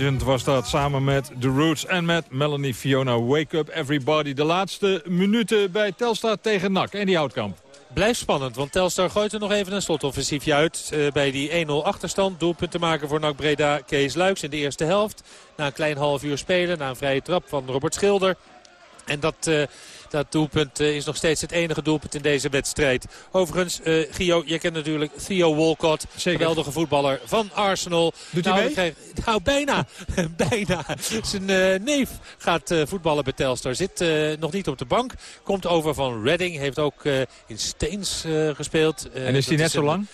Legend was dat samen met The Roots en met Melanie Fiona. Wake up everybody. De laatste minuten bij Telstar tegen NAC. En die Houtkamp. Blijft spannend, want Telstar gooit er nog even een slotoffensiefje uit. eh, bij die 1-0 achterstand. Doelpunt te maken voor NAC Breda Kees Luiks in de eerste helft. Na een klein half uur spelen, na een vrije trap van Robert Schilder. En dat, eh, dat doelpunt eh, is nog steeds het enige doelpunt in deze wedstrijd. Overigens, eh Gio, je kent natuurlijk Theo Walcott. Geweldige voetballer van Arsenal. Doet hij nou, mee? we krijgen- nou, bijna. <laughs> bijna. Zijn eh, neef gaat voetballen bij Telstar. Zit nog niet op de bank. Komt over van Reading. Heeft ook in Steens gespeeld. En is dat net zo een-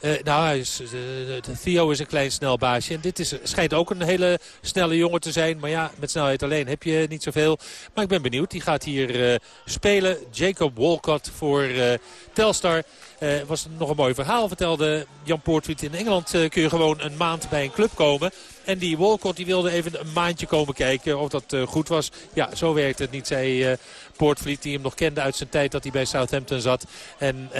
eh, nou, eh, Theo is een klein snel baasje. En dit is, schijnt ook een hele snelle jongen te zijn. Maar ja, met snelheid alleen heb je niet zoveel. Maar ik ben benieuwd. Die gaat hier eh, spelen. Jacob Walcott voor Telstar. Eh was nog een mooi verhaal, vertelde Jan Poortvliet. In Engeland kun je gewoon een maand bij een club komen. En die Walcott die wilde even een maandje komen kijken of dat goed was. Ja, zo werkt het niet, zei Poortvliet die hem nog kende uit zijn tijd dat hij bij Southampton zat. En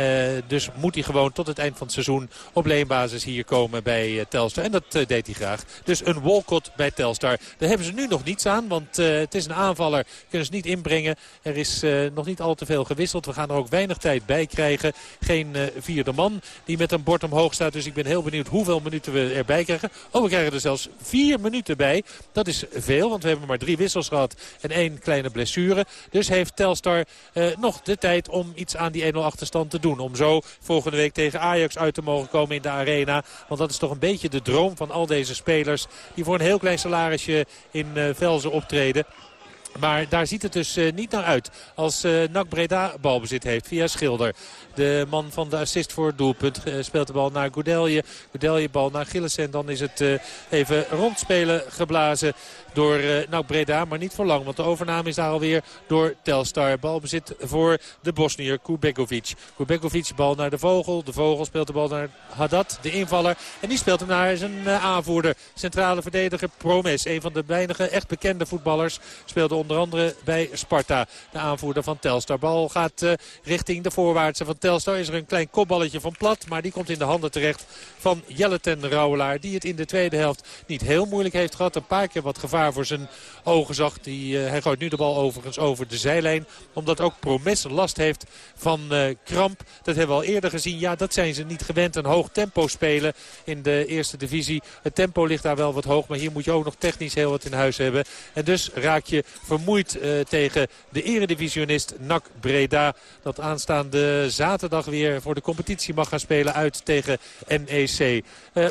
dus moet hij gewoon tot het eind van het seizoen op leenbasis hier komen bij Telstar. En dat deed hij graag. Dus een Walcott bij Telstar. Daar hebben ze nu nog niets aan, want het is een aanvaller. Kunnen ze niet inbrengen. Er is nog niet al te veel gewisseld. We gaan er ook weinig tijd bij krijgen. Geen vierde man die met een bord omhoog staat. Dus ik ben heel benieuwd hoeveel minuten we erbij krijgen. Oh, we krijgen er zelfs vier minuten bij. Dat is veel, want we hebben maar drie wissels gehad en één kleine blessure. Dus heeft Telstar eh, nog de tijd om iets aan die 1-0 achterstand te doen. Om zo volgende week tegen Ajax uit te mogen komen in de arena. Want dat is toch een beetje de droom van al deze spelers. Die voor een heel klein salarisje in uh, Velzen optreden. Maar daar ziet het dus uh, niet naar uit als uh, NAC Breda balbezit heeft via Schilder. De man van de assist voor het doelpunt speelt de bal naar Goudelje. Goudelje bal naar Gillissen. En dan is het even rondspelen geblazen door uh, nou Breda. Maar niet voor lang, want de overname is daar alweer door Telstar. Balbezit voor de Bosnier Kubekovic. Kubekovic bal naar de Vogel. De Vogel speelt de bal naar Haddad, de invaller. En die speelt hem naar zijn uh, aanvoerder. Centrale verdediger Promes. Een van de weinige echt bekende voetballers. Speelde onder andere bij Sparta. De aanvoerder van Telstar. Bal gaat uh, richting de voorwaartse van Telstar. Is er een klein kopballetje van plat. Maar die komt in de handen terecht van Jelleten Rauwelaar. Die het in de tweede helft niet heel moeilijk heeft gehad. Een paar keer wat gevaar voor zijn ogen zag. Die, uh, hij gooit nu de bal overigens over de zijlijn. Omdat ook Promes last heeft van uh, kramp. Dat hebben we al eerder gezien. Ja, dat zijn ze niet gewend. Een hoog tempo spelen in de eerste divisie. Het tempo ligt daar wel wat hoog. Maar hier moet je ook nog technisch heel wat in huis hebben. En dus raak je vermoeid uh, tegen de eredivisionist NAC Breda. Dat aanstaande zaterdag weer voor de competitie mag gaan spelen uit tegen NEC.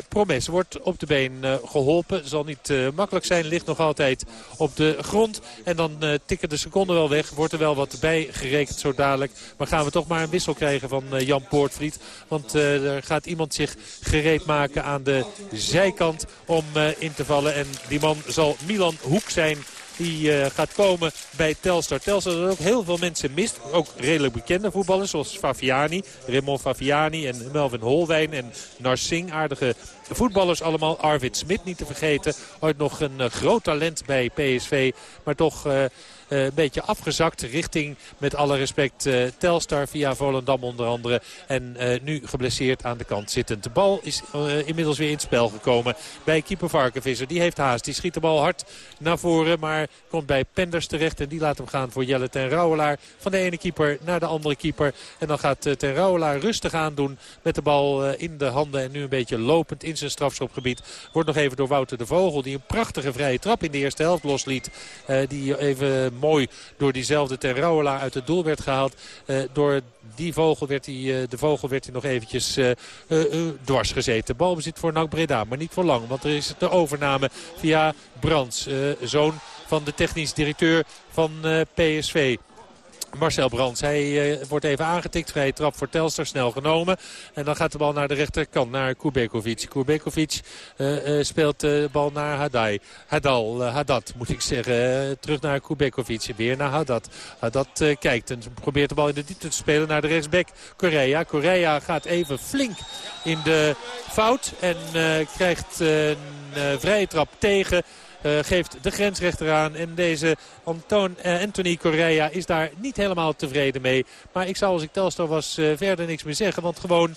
Promes wordt op de been geholpen. Zal niet makkelijk zijn. Ligt nog altijd op de grond. En dan tikken de seconden wel weg. Wordt er wel wat bij gerekend zo dadelijk. Maar gaan we toch maar een wissel krijgen van Jan Poortvliet. Want er gaat iemand zich gereed maken aan de zijkant om in te vallen. En die man zal Milan Hoek zijn die uh, gaat komen bij Telstar. Telstar dat ook heel veel mensen mist. Ook redelijk bekende voetballers zoals Faviani, Raymond Faviani en Melvin Holwijn en Narsing. Aardige voetballers allemaal. Arvid Smit niet te vergeten. Ooit nog een uh, groot talent bij PSV. Maar toch... Uh, een beetje afgezakt richting, met alle respect, uh, Telstar via Volendam onder andere. En uh, nu geblesseerd aan de kant zittend. De bal is inmiddels weer in het spel gekomen bij keeper Varkenvisser. Die heeft haast. Die schiet de bal hard naar voren, maar komt bij Penders terecht. En die laat hem gaan voor Jelle ten Rouwelaar. Van de ene keeper naar de andere keeper. En dan gaat ten Rouwelaar rustig aan doen met de bal in de handen. En nu een beetje lopend in zijn strafschopgebied. Wordt nog even door Wouter de Vogel, die een prachtige vrije trap in de eerste helft losliet. die even mooi door diezelfde Ten Rouwelaar uit het doel werd gehaald. Uh, door die vogel werd hij, uh, de vogel werd hij nog eventjes uh, dwars gezeten. Balbezit voor NAC Breda, maar niet voor lang. Want er is de overname via Brands, zoon van de technisch directeur van PSV. Marcel Brands. Hij uh, wordt even aangetikt. Vrije trap voor Telstar. Snel genomen. En dan gaat de bal naar de rechterkant. Naar Kubekovic. Kubekovic uh, uh, speelt de bal naar Hadai. Hadal. Haddad moet ik zeggen. terug naar Kubekovic. Weer naar Haddad. Haddad kijkt en probeert de bal in de diepte te spelen naar de rechtsback Correa. Correa gaat even flink in de fout. En krijgt een vrije trap tegen. Uh, geeft de grensrechter aan. En deze Anton, uh, Anthony Correa is daar niet helemaal tevreden mee. Maar ik zou als ik Telstar was uh, verder niks meer zeggen. Want gewoon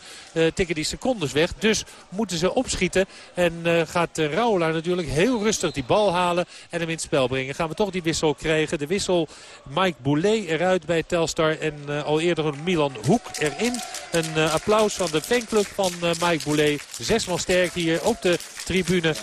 tikken die secondes weg. Dus moeten ze opschieten. En gaat Raula natuurlijk heel rustig die bal halen. En hem in het spel brengen. Gaan we toch die wissel krijgen. De wissel Mike Boulet eruit bij Telstar. En al eerder een Milan Hoek erin. Een applaus van de fanclub van Mike Boulet. Zesmal sterk hier op de tribune.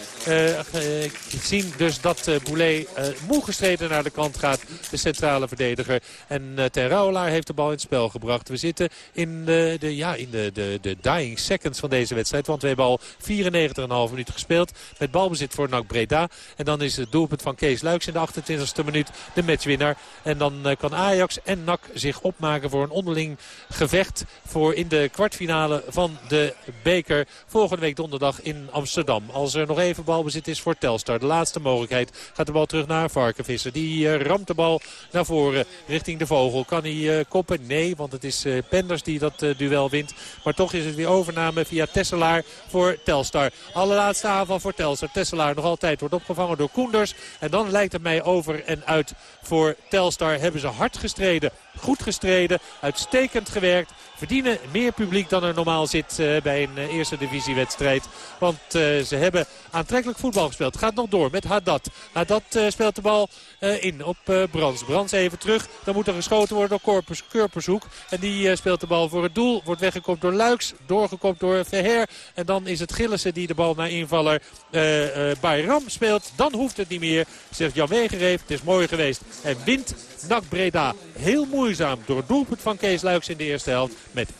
zien dus dat uh, Boulet uh, moe gestreden naar de kant gaat. De centrale verdediger. En uh, Ten Rouwelaar heeft de bal in het spel gebracht. We zitten in, de, de ja, in de, de, de dying seconds van deze wedstrijd. Want we hebben al 94,5 minuten gespeeld. Met balbezit voor NAC Breda. En dan is het doelpunt van Kees Luiks in de 28e minuut de matchwinnaar. En dan kan Ajax en NAC zich opmaken voor een onderling gevecht. Voor in de kwartfinale van de beker. Volgende week donderdag in Amsterdam. Als er nog even balbezit is voor Telstar. De laatste mogelijkheid. Gaat de bal terug naar Varkenvisser. Die uh, ramt de bal naar voren richting de vogel. Kan hij uh, koppen? Nee, want het is uh, Penders die dat duel wint. Maar toch is het weer overname via Tesselaar voor Telstar. Allerlaatste aanval voor Telstar. Tesselaar nog altijd wordt opgevangen door Koenders. En dan lijkt het mij over en uit voor Telstar. Hebben ze hard gestreden. Goed gestreden. Uitstekend gewerkt. Verdienen meer publiek dan er normaal zit uh, bij een uh, eerste divisiewedstrijd. Want uh, ze hebben aantrekkelijk voetbal gespeeld. Gaat nog door met Haddad. Haddad speelt de bal in op Brands. Brands even terug. Dan moet er geschoten worden door Kurpershoek. En die speelt de bal voor het doel. Wordt weggekopt door Luiks. Doorgekopt door Verheer. En dan is het Gillissen die de bal naar invaller Bayram speelt. Dan hoeft het niet meer. Zegt Jan Wegereef. Het is mooi geweest. En wint NAC Breda heel moeizaam door het doelpunt van Kees Luiks in de eerste helft met 1-0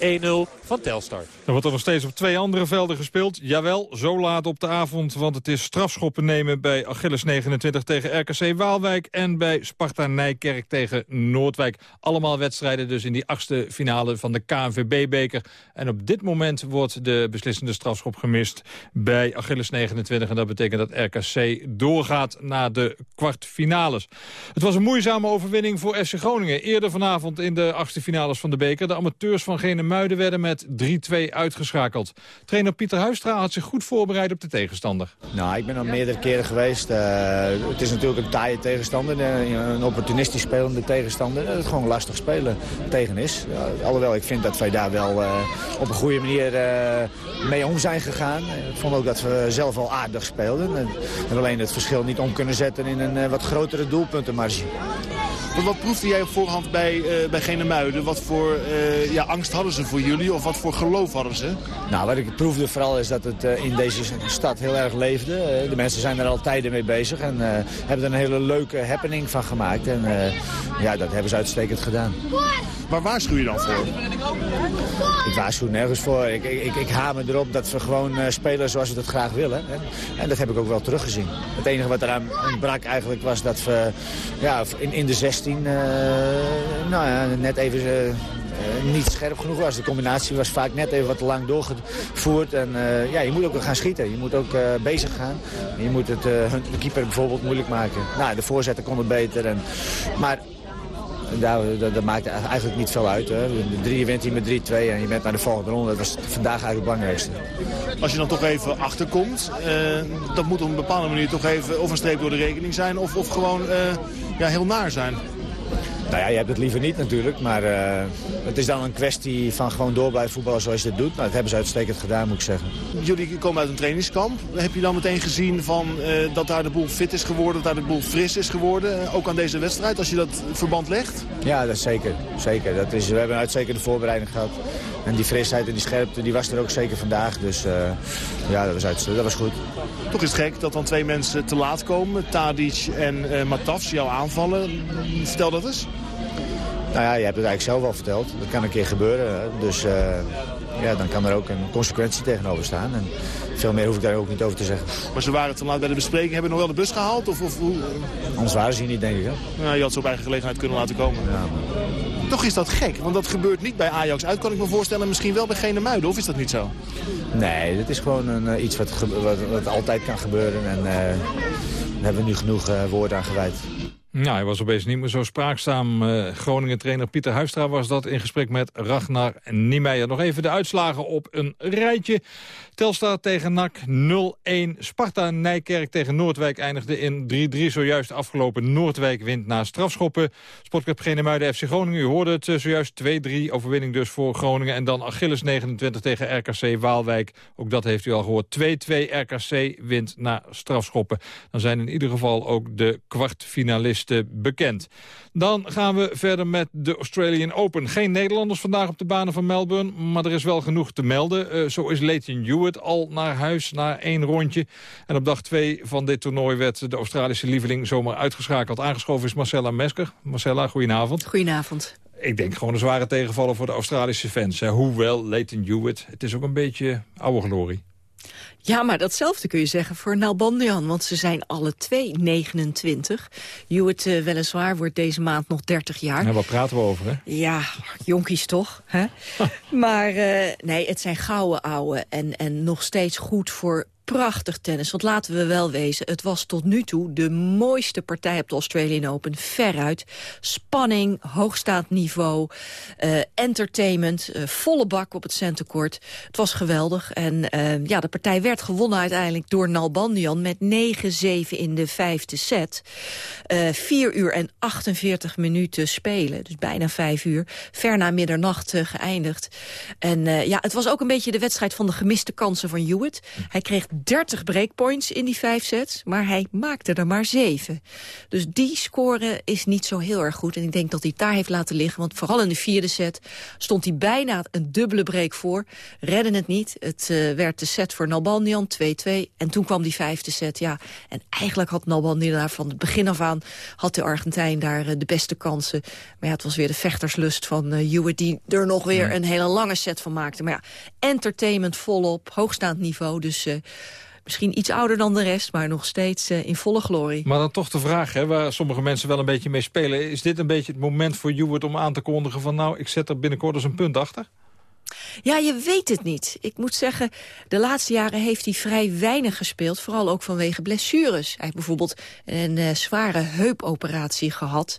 van Telstar. Er wordt er nog steeds op twee andere velden gespeeld. Jawel, zo laat op de avond, want het is strafschoppen nemen bij Achilles 29 tegen RKC Waalwijk en bij Sparta Nijkerk tegen Noordwijk. Allemaal wedstrijden dus in die achtste finale van de KNVB-beker. En op dit moment wordt de beslissende strafschop gemist bij Achilles 29. En dat betekent dat RKC doorgaat naar de kwartfinales. Het was een moeizame overwinning voor SC Groningen. Eerder vanavond in de achtste finales van de beker. De amateurs van Muiden werden met 3-2 uitgeschakeld. Trainer Pieter Huistra had zich goed voorbereid op de tegenstander. Nou, ik ben al meerdere keren geweest. Uh, het is natuurlijk een taaie tegenstander. Een opportunistisch spelende tegenstander. Dat het gewoon lastig spelen tegen is. Alhoewel, ik vind dat wij daar wel op een goede manier mee om zijn gegaan. Ik vond ook dat we zelf al aardig speelden. En, en alleen het verschil niet om kunnen zetten in een wat grotere doelpuntenmarge. Wat, wat proefde jij op voorhand bij, uh, bij Genemuiden? Wat voor uh, ja, angst hadden ze voor jullie of wat voor geloof hadden ze? Nou, wat ik proefde vooral is dat het uh, in deze stad heel erg leefde. de mensen zijn er al tijden mee bezig en hebben er een hele leuke happening van gemaakt. En ja, dat hebben ze uitstekend gedaan. Waar waarschuw je dan voor? Ik waarschuw nergens voor. Ik, ik, ik hamer erop dat we gewoon spelen zoals we dat graag willen. En, en dat heb ik ook wel teruggezien. Het enige wat eraan brak eigenlijk was dat we ja, in, in de 16 uh, nou ja, net even uh, niet scherp genoeg was. De combinatie was vaak net even wat te lang doorgevoerd. En ja, je moet ook gaan schieten. Je moet ook bezig gaan. Je moet het, de keeper bijvoorbeeld moeilijk maken. Nou, de voorzetter kon het beter. En, maar daar, dat, maakt eigenlijk niet veel uit. Hè. De drie wint hij met 3-2 en je bent naar de volgende ronde. Dat was vandaag eigenlijk het belangrijkste. Als je dan toch even achterkomt, dat moet op een bepaalde manier toch even of een streep door de rekening zijn of, of gewoon ja, heel naar zijn. Nou ja, je hebt het liever niet natuurlijk, maar uh, het is dan een kwestie van gewoon door blijven voetballen zoals je dit doet. Nou, dat hebben ze uitstekend gedaan, moet ik zeggen. Jullie komen uit een trainingskamp. Heb je dan meteen gezien van, uh, dat daar de boel fit is geworden, dat daar de boel fris is geworden? Uh, ook aan deze wedstrijd, als je dat verband legt? Ja, dat zeker. zeker. Dat is, we hebben een uitstekende voorbereiding gehad. En die frisheid en die scherpte, die was er ook zeker vandaag. Dus ja, dat was, dat was goed. Toch is het gek dat dan twee mensen te laat komen. Tadic en Matafs, jouw aanvallen. Vertel dat eens. Nou ja, je hebt het eigenlijk zelf al verteld. Dat kan een keer gebeuren. Dus uh, ja, dan kan er ook een consequentie tegenover staan. En veel meer hoef ik daar ook niet over te zeggen. Maar ze waren te laat bij de bespreking. Hebben nog wel de bus gehaald? Of, of hoe? Anders waren ze hier niet, denk ik. Hè? Ja, je had ze op eigen gelegenheid kunnen laten komen. Ja. Toch is dat gek, want dat gebeurt niet bij Ajax uit, kan ik me voorstellen. Misschien wel bij Genemuiden, of is dat niet zo? Nee, dat is gewoon een, uh, iets wat, wat, altijd kan gebeuren. En uh, daar hebben we nu genoeg uh, woorden aan gewijd. Nou, hij was opeens niet meer zo spraakzaam. Uh, Groningen-trainer Pieter Huistra was dat in gesprek met Ragnar Niemeyer. Nog even de uitslagen op een rijtje. Telstar tegen NAC 0-1. Sparta Nijkerk tegen Noordwijk eindigde in 3-3. Zojuist afgelopen Noordwijk wint na strafschoppen. Sportclub Genemuiden FC Groningen. U hoorde het uh, zojuist 2-3. Overwinning dus voor Groningen. En dan Achilles 29 tegen RKC Waalwijk. Ook dat heeft u al gehoord. 2-2 RKC wint na strafschoppen. Dan zijn in ieder geval ook de kwartfinalisten bekend. Dan gaan we verder met de Australian Open. Geen Nederlanders vandaag op de banen van Melbourne, maar er is wel genoeg te melden. Uh, zo is Leighton Hewitt al naar huis na één rondje. En op dag twee van dit toernooi werd de Australische lieveling zomaar uitgeschakeld. Aangeschoven is Marcella Mesker. Marcella, goedenavond. Goedenavond. Ik denk gewoon een zware tegenvaller voor de Australische fans. Hè. Hoewel, Leighton Hewitt, het is ook een beetje oude glorie. Ja, maar datzelfde kun je zeggen voor Nalbandian, want ze zijn alle twee 29. Hewitt uh, weliswaar wordt deze maand nog 30 jaar. Nou, wat praten we over, hè? Ja, jonkies toch, hè? <laughs> maar uh, nee, het zijn gouden ouwe en, en nog steeds goed voor prachtig tennis. Want laten we wel wezen, het was tot nu toe de mooiste partij op de Australian Open. Veruit. Spanning, hoogstaand niveau, eh, entertainment, eh, volle bak op het centercourt. Het was geweldig. En eh, ja, de partij werd gewonnen uiteindelijk door Nalbandian met 9-7 in de vijfde set. Eh 4 uur en 48 minuten spelen, dus bijna 5 uur. Ver na middernacht geëindigd. En ja, het was ook een beetje de wedstrijd van de gemiste kansen van Hewitt. Hij kreeg 30 breakpoints in die vijf sets, maar hij maakte er maar 7. Dus die score is niet zo heel erg goed. En ik denk dat hij het daar heeft laten liggen, want vooral in de vierde set stond hij bijna een dubbele break voor. Redden het niet. Het eh, werd de set voor Nalbandian 2-2. En toen kwam die vijfde set, ja. En eigenlijk had Nalbandian daar van het begin af aan... had de Argentijn daar eh, de beste kansen. Maar ja, het was weer de vechterslust van uh, Hewitt... die er nog weer een hele lange set van maakte. Maar ja, entertainment volop, hoogstaand niveau. Dus... Uh, Misschien iets ouder dan de rest, maar nog steeds uh, in volle glorie. Maar dan toch de vraag, hè, waar sommige mensen wel een beetje mee spelen. Is dit een beetje het moment voor Hewitt om aan te kondigen van... nou, ik zet er binnenkort eens een punt achter? Ja, je weet het niet. Ik moet zeggen, de laatste jaren heeft hij vrij weinig gespeeld. Vooral ook vanwege blessures. Hij heeft bijvoorbeeld een uh, zware heupoperatie gehad.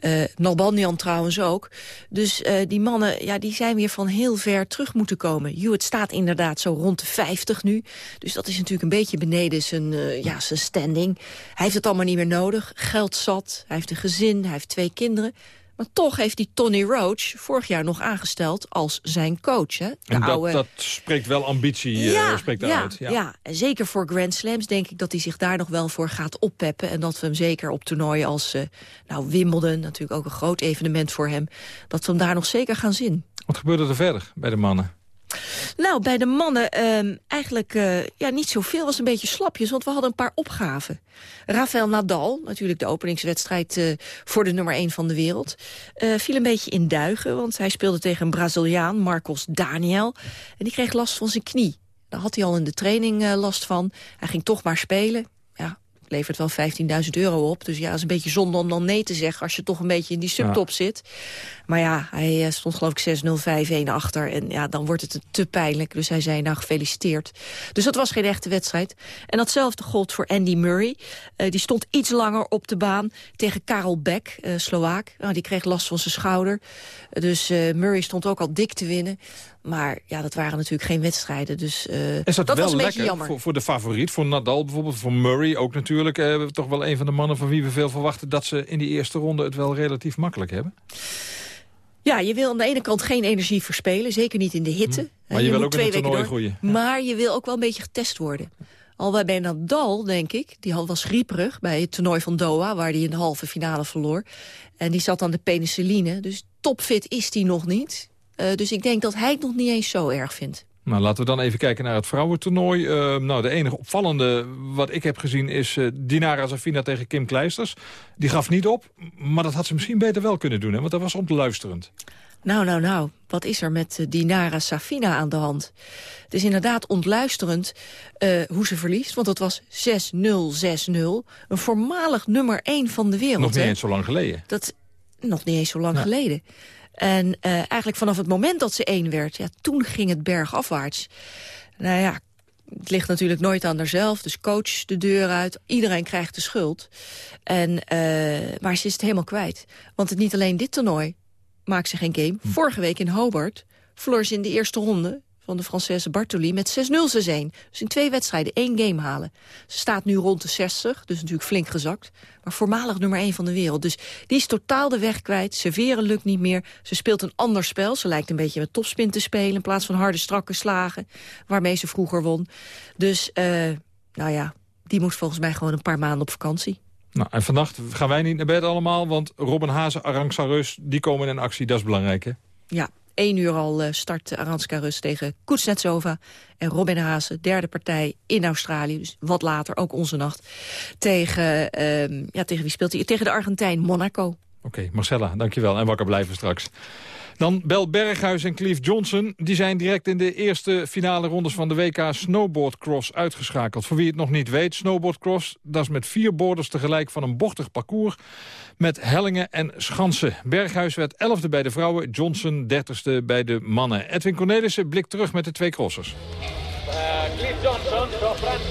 Uh, Nalbandian trouwens ook. Dus uh, die mannen ja, die zijn weer van heel ver terug moeten komen. Hewitt staat inderdaad zo rond de 50 nu. Dus dat is natuurlijk een beetje beneden zijn, ja, zijn standing. Hij heeft het allemaal niet meer nodig. Geld zat, hij heeft een gezin, hij heeft twee kinderen. Maar toch heeft hij Tony Roach vorig jaar nog aangesteld als zijn coach. Hè? De dat, oude... dat spreekt wel ambitie ja, uh, spreekt ja, uit. Ja. ja, en zeker voor Grand Slams denk ik dat hij zich daar nog wel voor gaat oppeppen. En dat we hem zeker op toernooien als uh, nou, Wimbledon, natuurlijk ook een groot evenement voor hem... dat we hem daar nog zeker gaan zien. Wat gebeurde er verder bij de mannen? Nou, bij de mannen um, eigenlijk uh, ja, niet zoveel. was een beetje slapjes, want we hadden een paar opgaven. Rafael Nadal, natuurlijk de openingswedstrijd uh, voor de nummer 1 van de wereld... Uh, viel een beetje in duigen, want hij speelde tegen een Braziliaan, Marcos Daniel. En die kreeg last van zijn knie. Daar had hij al in de training last van. Hij ging toch maar spelen levert wel 15.000 euro op. Dus ja, het is een beetje zonde om dan nee te zeggen... als je toch een beetje in die subtop ja. zit. Maar ja, hij stond geloof ik 6-0, 5-1 achter. En ja, dan wordt het te pijnlijk. Dus hij zei, nou, gefeliciteerd. Dus dat was geen echte wedstrijd. En datzelfde gold voor Andy Murray. Uh, die stond iets langer op de baan tegen Karel Beck, uh, Slovaak. Nou, die kreeg last van zijn schouder. Uh, dus Murray stond ook al dik te winnen. Maar ja, dat waren natuurlijk geen wedstrijden. Dus uh, is dat, dat wel was een beetje jammer. Voor, voor de favoriet, voor Nadal bijvoorbeeld, voor Murray ook natuurlijk. Uh, toch wel een van de mannen van wie we veel verwachten... dat ze in die eerste ronde het wel relatief makkelijk hebben? Ja, je wil aan de ene kant geen energie verspelen. Zeker niet in de hitte. Hm. Maar je, je wil ook twee in het groeien. Ja. Maar je wil ook wel een beetje getest worden. Al bij Nadal, denk ik, die was grieperig bij het toernooi van Doha... waar hij in de halve finale verloor. En die zat aan de penicilline. Dus topfit is hij nog niet. Uh, dus ik denk dat hij het nog niet eens zo erg vindt. Nou, laten we dan even kijken naar het vrouwentoernooi. Uh, nou, de enige opvallende wat ik heb gezien is uh, Dinara Zafina tegen Kim Kleisters. Die gaf niet op, maar dat had ze misschien beter wel kunnen doen, hè, want dat was ontluisterend. Nou, nou, nou, wat is er met Dinara Safina aan de hand? Het is inderdaad ontluisterend uh, hoe ze verliest, want het was 6-0, 6-0. Een voormalig nummer 1 van de wereld. Nog niet hè? eens zo lang geleden. Dat, nog niet eens zo lang ja. geleden. En uh, eigenlijk vanaf het moment dat ze één werd, ja, toen ging het bergafwaarts. Nou ja, het ligt natuurlijk nooit aan haarzelf, dus coach de deur uit. Iedereen krijgt de schuld. En, uh, maar ze is het helemaal kwijt. Want het niet alleen dit toernooi maakt ze geen game. Vorige week in Hobart verloor ze in de eerste ronde van de Française Bartoli met 6-0 6-1. Dus in twee wedstrijden één game halen. Ze staat nu rond de 60, dus natuurlijk flink gezakt. Maar voormalig nummer 1 van de wereld. Dus die is totaal de weg kwijt. Serveren lukt niet meer. Ze speelt een ander spel. Ze lijkt een beetje met topspin te spelen... in plaats van harde, strakke slagen, waarmee ze vroeger won. Dus, uh, nou ja, die moest volgens mij gewoon een paar maanden op vakantie. Nou, en vannacht gaan wij niet naar bed allemaal... want Robin Hazen, Arantxa Rus, die komen in actie. Dat is belangrijk, hè? Ja, 1 uur al start Aranska Rus tegen Kuznetsova. En Robin Haase, derde partij in Australië. Dus wat later, ook onze nacht. Tegen, uh, ja, tegen wie speelt hij? Tegen de Argentijn, Monaco. Oké, Marcella, dankjewel. En wakker blijven straks. Dan Bel Berghuis en Cliff Johnson. Die zijn direct in de eerste finale rondes van de WK Snowboardcross uitgeschakeld. Voor wie het nog niet weet, Snowboardcross, dat is met vier boarders tegelijk van een bochtig parcours met hellingen en schansen. Berghuis werd elfde bij de vrouwen, Johnson dertigste bij de mannen. Edwin Cornelissen blikt terug met de twee crossers. Uh, Cliff Johnson, zo front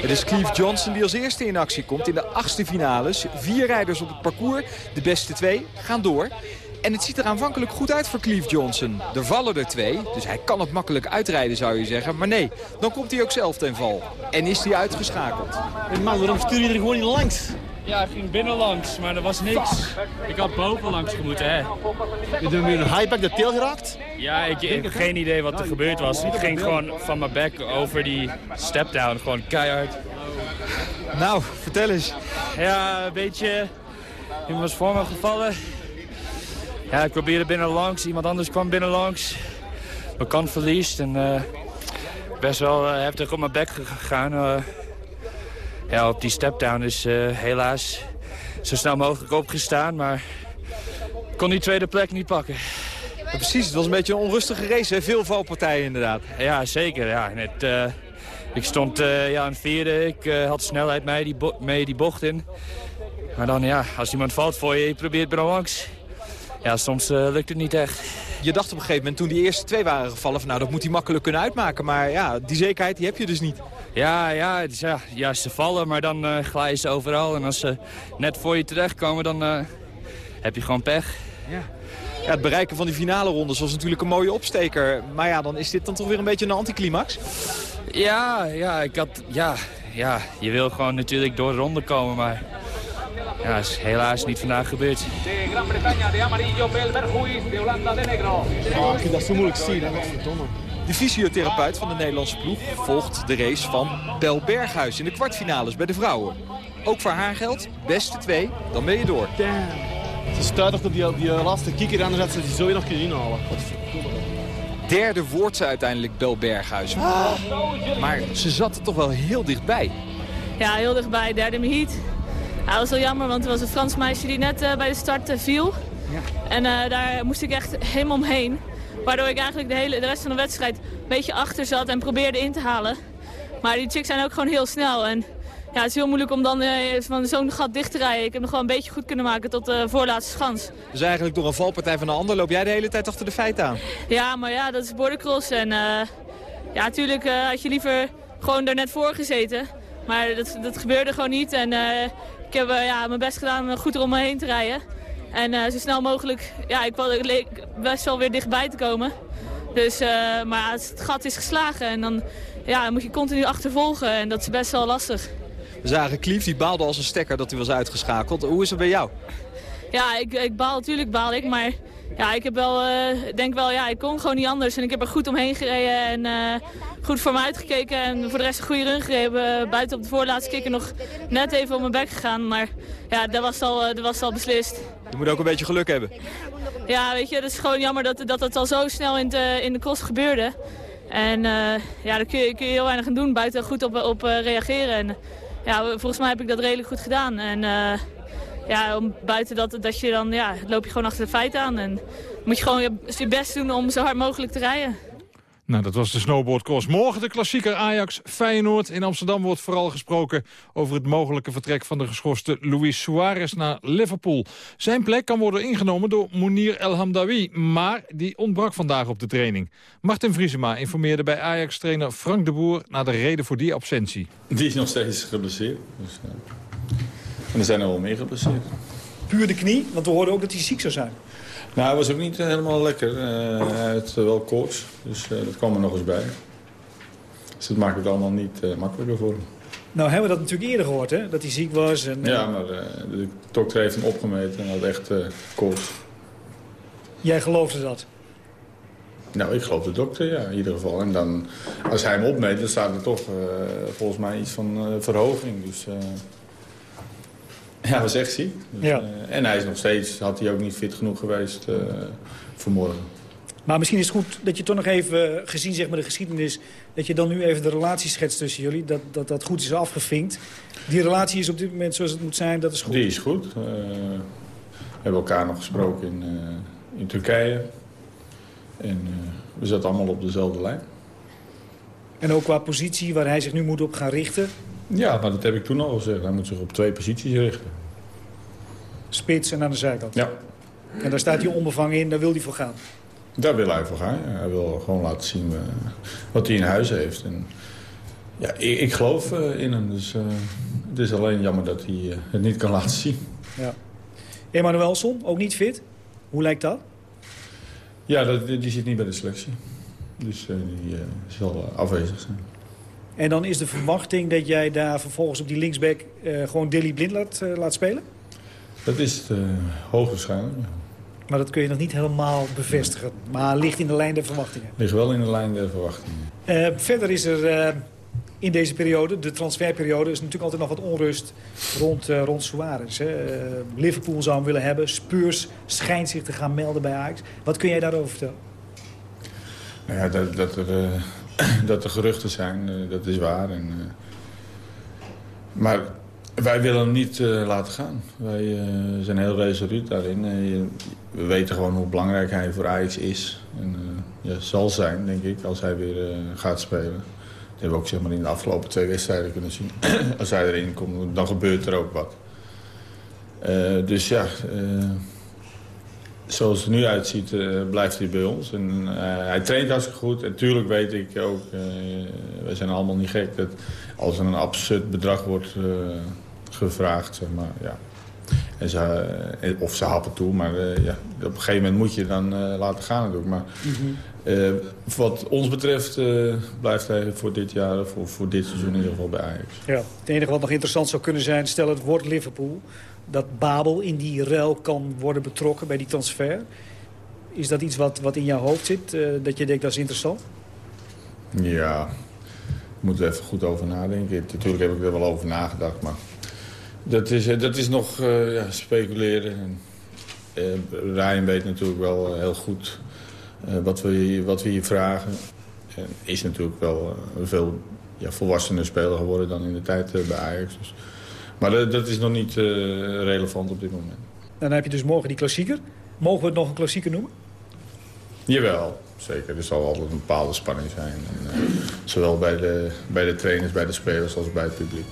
Het is Cleve Johnson die als eerste in actie komt in de achtste finales. Vier rijders op het parcours. De beste twee gaan door. En het ziet er aanvankelijk goed uit voor Cleve Johnson. Er vallen er twee, dus hij kan het makkelijk uitrijden zou je zeggen. Maar nee, dan komt hij ook zelf ten val. En is hij uitgeschakeld. Man, waarom stuur je er gewoon niet langs? Ja, ik ging binnenlangs, maar er was niks. Ik had bovenlangs gemoeten, hè. Je hebt weer een highback de teel geraakt? Ja, ik, ik heb geen idee wat er gebeurd was. Ik ging gewoon van mijn bek over die step-down, gewoon keihard. Nou, vertel eens. Ja, een beetje... Iemand was voor me gevallen. Ja, ik probeerde binnenlangs. Iemand anders kwam binnenlangs. Mijn kant verliest en uh, best wel uh, heftig op mijn bek gegaan. Uh, ja, op die step-down is helaas zo snel mogelijk opgestaan, maar kon die tweede plek niet pakken. Ja, precies, het was een beetje een onrustige race, hè? veel valpartijen inderdaad. Ja, zeker. Ja. Net, ik stond ja, een vierde, ik had snelheid mee die, mee die bocht in. Maar dan ja, als iemand valt voor je, je probeert binnenlangs ja, soms uh, lukt het niet echt. Je dacht op een gegeven moment toen die eerste twee waren gevallen... van nou, dat moet hij makkelijk kunnen uitmaken. Maar ja, die zekerheid die heb je dus niet. Ja, ja, dus ja, ja ze vallen, maar dan uh, glijden ze overal. En als ze net voor je terechtkomen, dan uh, heb je gewoon pech. Ja. Ja, het bereiken van die finale rondes was natuurlijk een mooie opsteker. Maar ja, dan is dit dan toch weer een beetje een anticlimax? Ja, ja, ik had, ja, ja, je wil gewoon natuurlijk door de ronde komen, maar... Ja, is helaas niet vandaag gebeurd. De Gran Bretaña, de amarillo, Belberhuis, de Holanda, de negro. Oh, ik vind dat zo moeilijk zien, hè. verdomme. De fysiotherapeut van de Nederlandse ploeg volgt de race van Bel Berghuis in de kwartfinales bij de vrouwen. Ook voor haar geldt, beste twee, dan ben je door. Damn. Ze stuitert op die, die laatste kikker, anders had ze die zo weer nog kunnen inhalen. Derde wordt ze uiteindelijk Bel Berghuis. Ah. Maar ze zat er toch wel heel dichtbij. Ja, heel dichtbij. Derde heat. Ja, dat was wel jammer, want er was een Frans meisje die net uh, bij de start uh, viel. Ja. En uh, daar moest ik echt helemaal omheen. Waardoor ik eigenlijk de, hele, de rest van de wedstrijd een beetje achter zat en probeerde in te halen. Maar die chicks zijn ook gewoon heel snel. En ja, het is heel moeilijk om dan van zo'n gat dicht te rijden. Ik heb nog wel een beetje goed kunnen maken tot de voorlaatste schans. Dus eigenlijk door een valpartij van de ander loop jij de hele tijd achter de feiten aan? Ja, maar ja, dat is bordercross. En ja, natuurlijk had je liever gewoon er net voor gezeten. Maar dat, dat gebeurde gewoon niet. En ik heb uh, ja, mijn best gedaan om goed erom me heen te rijden. En uh, zo snel mogelijk, ja, ik leek best wel weer dichtbij te komen. Dus, uh, maar het gat is geslagen en dan ja, moet je continu achtervolgen en dat is best wel lastig. We zagen Klief, die baalde als een stekker dat hij was uitgeschakeld. Hoe is het bij jou? Ja, ik, ik baal, natuurlijk baal ik, maar ja, ik heb wel, uh, denk wel, ja, ik kon gewoon niet anders. En ik heb er goed omheen gereden en uh, goed voor me uitgekeken. En voor de rest een goede run gereden. Buiten op de voorlaatste kikker nog net even op mijn bek gegaan. Maar ja, dat was al, dat was al beslist. Je moet ook een beetje geluk hebben. Ja, weet je, het is gewoon jammer dat, dat het al zo snel in de, in de cross gebeurde. En uh, ja, daar kun je, kun je heel weinig aan doen, buiten goed op, op reageren. En ja, volgens mij heb ik dat redelijk goed gedaan. En ja, om, buiten dat, dat je dan, ja, loop je gewoon achter de feiten aan. En moet je gewoon je, je best doen om zo hard mogelijk te rijden. Nou, dat was de snowboardcross. Morgen de klassieker Ajax Feyenoord. In Amsterdam wordt vooral gesproken over het mogelijke vertrek van de geschorste Luis Suarez naar Liverpool. Zijn plek kan worden ingenomen door Mounir El Hamdawi, maar die ontbrak vandaag op de training. Martin Vriesema informeerde bij Ajax-trainer Frank de Boer naar de reden voor die absentie. Die is nog steeds geblesseerd. Dus, uh... En er zijn er wel meer geblesseerd. Puur de knie? Want we hoorden ook dat hij ziek zou zijn. Nou, hij was ook niet helemaal lekker. Uh, hij had wel koorts, dus uh, dat kwam er nog eens bij. Dus dat maakt het allemaal niet uh, makkelijker voor hem. Nou hebben we dat natuurlijk eerder gehoord, hè? Dat hij ziek was. En, ja, maar de dokter heeft hem opgemeten en had echt koorts. Jij geloofde dat? Nou, ik geloof de dokter, ja, in ieder geval. En dan, als hij hem opmeet, dan staat er toch volgens mij iets van verhoging. Dus... Ja, was echt ziek. Dus, ja. en hij is nog steeds, had hij ook niet fit genoeg geweest uh, voor morgen. Maar misschien is het goed dat je toch nog even, gezien zeg maar, de geschiedenis... dat je dan nu even de relatie schetst tussen jullie. Dat dat, dat goed is afgevinkt. Die relatie is op dit moment zoals het moet zijn, dat is goed. Die is goed. Uh, we hebben elkaar nog gesproken in, in Turkije. En we zaten allemaal op dezelfde lijn. En ook qua positie waar hij zich nu moet op gaan richten... Ja, maar dat heb ik toen al gezegd. Hij moet zich op twee posities richten. Spits en aan de zijkant? Ja. En daar staat hij onbevangen in, daar wil hij voor gaan? Daar wil hij voor gaan. Hij wil gewoon laten zien uh, wat hij in huis heeft. En Ja, ik, ik geloof eh, in hem. Dus het is alleen jammer dat hij het niet kan <laughs> laten zien. Ja. Emanuelson, ook niet fit. Hoe lijkt dat? Ja, dat, die zit niet bij de selectie. Dus die zal afwezig zijn. En dan is de verwachting dat jij daar vervolgens op die linksback gewoon Dilly Blind laat, laat spelen? Dat is het, hoogwaarschijnlijk, Maar dat kun je nog niet helemaal bevestigen. Maar ligt in de lijn der verwachtingen. Ligt wel in de lijn der verwachtingen. Uh, verder is er uh, in deze periode, de transferperiode... is natuurlijk altijd nog wat onrust rond, uh, rond Suarez. Hè. Liverpool zou hem willen hebben. Spurs schijnt zich te gaan melden bij Ajax. Wat kun jij daarover vertellen? Nou ja, dat, dat, er, <clears throat> dat er geruchten zijn, dat is waar. En, maar wij willen hem niet uh, laten gaan. Wij uh, zijn heel resoluut daarin. Uh, we weten gewoon hoe belangrijk hij voor Ajax is. En ja, zal zijn, denk ik, als hij weer gaat spelen. Dat hebben we ook zeg maar, in de afgelopen twee wedstrijden kunnen zien. <clears throat> als hij erin komt, dan gebeurt er ook wat. dus ja, zoals het nu uitziet, blijft hij bij ons. En, hij traint hartstikke goed. En natuurlijk weet ik ook, wij zijn allemaal niet gek... dat als er een absurd bedrag wordt gevraagd, zeg maar, ja. En ze, eh, of ze happen toe, maar uh, ja, op een gegeven moment moet je dan uh, laten gaan natuurlijk. Maar uh, wat ons betreft blijft hij voor dit jaar, voor, voor dit seizoen in ieder geval bij Ajax. Ja, het enige wat nog interessant zou kunnen zijn, stel het wordt Liverpool... dat Babel in die ruil kan worden betrokken bij die transfer. Is dat iets wat, wat in jouw hoofd zit, dat je denkt dat is interessant? Ja, ik moet er even goed over nadenken. Natuurlijk heb ik er wel over nagedacht, maar dat is, dat is nog uh, ja, speculeren. En, uh, Ryan weet natuurlijk wel heel goed uh, wat, we, wat we hier vragen. En is natuurlijk wel een veel ja, volwassener speler geworden dan in de tijd bij Ajax. Dus. Maar dat, dat is nog niet relevant op dit moment. Dan heb je dus morgen die klassieker. Mogen we het nog een klassieker noemen? Jawel, zeker. Er zal altijd een bepaalde spanning zijn. En, zowel bij de, bij de trainers, bij de spelers als bij het publiek.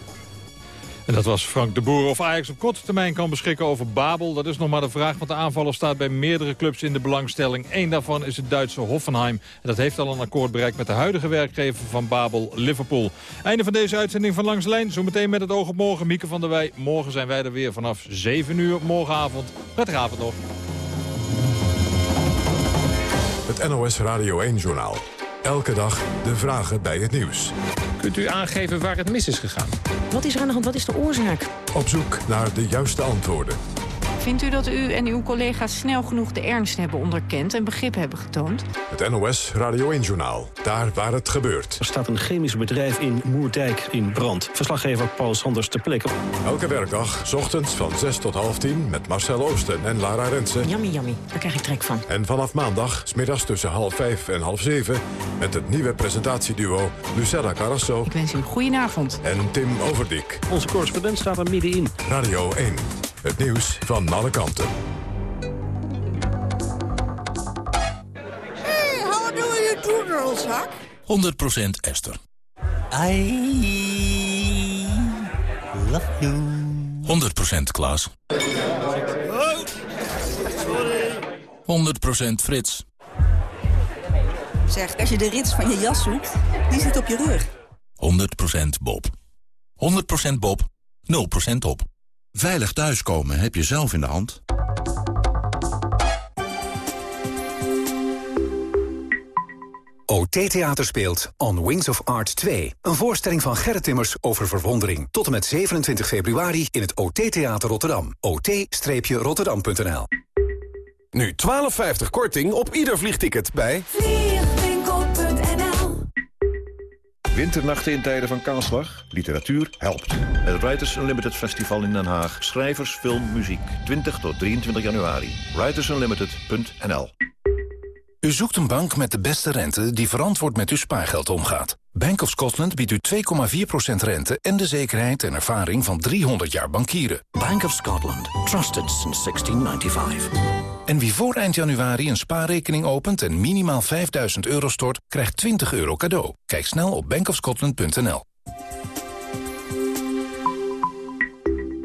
En dat was Frank de Boer. Of Ajax op korte termijn kan beschikken over Babel. Dat is nog maar de vraag, want de aanvaller staat bij meerdere clubs in de belangstelling. Eén daarvan is het Duitse Hoffenheim. En dat heeft al een akkoord bereikt met de huidige werkgever van Babel, Liverpool. Einde van deze uitzending van Langs Lijn. Zometeen met het oog op morgen. Mieke van der Wij. Morgen zijn wij er weer vanaf 7 uur morgenavond. Prettige avond nog. Het NOS Radio 1-journaal. Elke dag de vragen bij het nieuws. Kunt u aangeven waar het mis is gegaan? Wat is er aan de hand? Wat is de oorzaak? Op zoek naar de juiste antwoorden. Vindt u dat u en uw collega's snel genoeg de ernst hebben onderkend... en begrip hebben getoond? Het NOS Radio 1-journaal. Daar waar het gebeurt. Er staat een chemisch bedrijf in Moerdijk in brand. Verslaggever Paul Sanders te plekke. Elke werkdag, s ochtends van 6 tot half 10... met Marcel Oosten en Lara Rensen. Yummy, yummy. Daar krijg ik trek van. En vanaf maandag, smiddags tussen half 5 en half 7... met het nieuwe presentatieduo Lucella Carrasso... Ik wens u een goedenavond. En Tim Overdik. Onze correspondent staat er middenin. Radio 1. Het nieuws van alle kanten. Hey, how do you do, girls, huh? 100% Esther. I love you. 100% Klaas. Oh, sorry. 100% Frits. Zeg, als je de rits van je jas zoekt, die zit op je rug. 100% Bob. 100% Bob, 0% op. Veilig thuiskomen heb je zelf in de hand. OT Theater speelt On Wings of Art 2. Een voorstelling van Gerrit Timmers over verwondering. Tot en met 27 februari in het OT Theater Rotterdam. ot-rotterdam.nl Nu 12,50 korting op ieder vliegticket bij... Winternachten in tijden van kaalslag? Literatuur helpt. Het Writers Unlimited Festival in Den Haag. Schrijvers, film, muziek. 20 tot 23 januari. Writersunlimited.nl U zoekt een bank met de beste rente die verantwoord met uw spaargeld omgaat. Bank of Scotland biedt u 2,4% rente en de zekerheid en ervaring van 300 jaar bankieren. Bank of Scotland. Trusted since 1695. En wie voor eind januari een spaarrekening opent en minimaal 5000 euro stort, krijgt 20 euro cadeau. Kijk snel op bankofscotland.nl.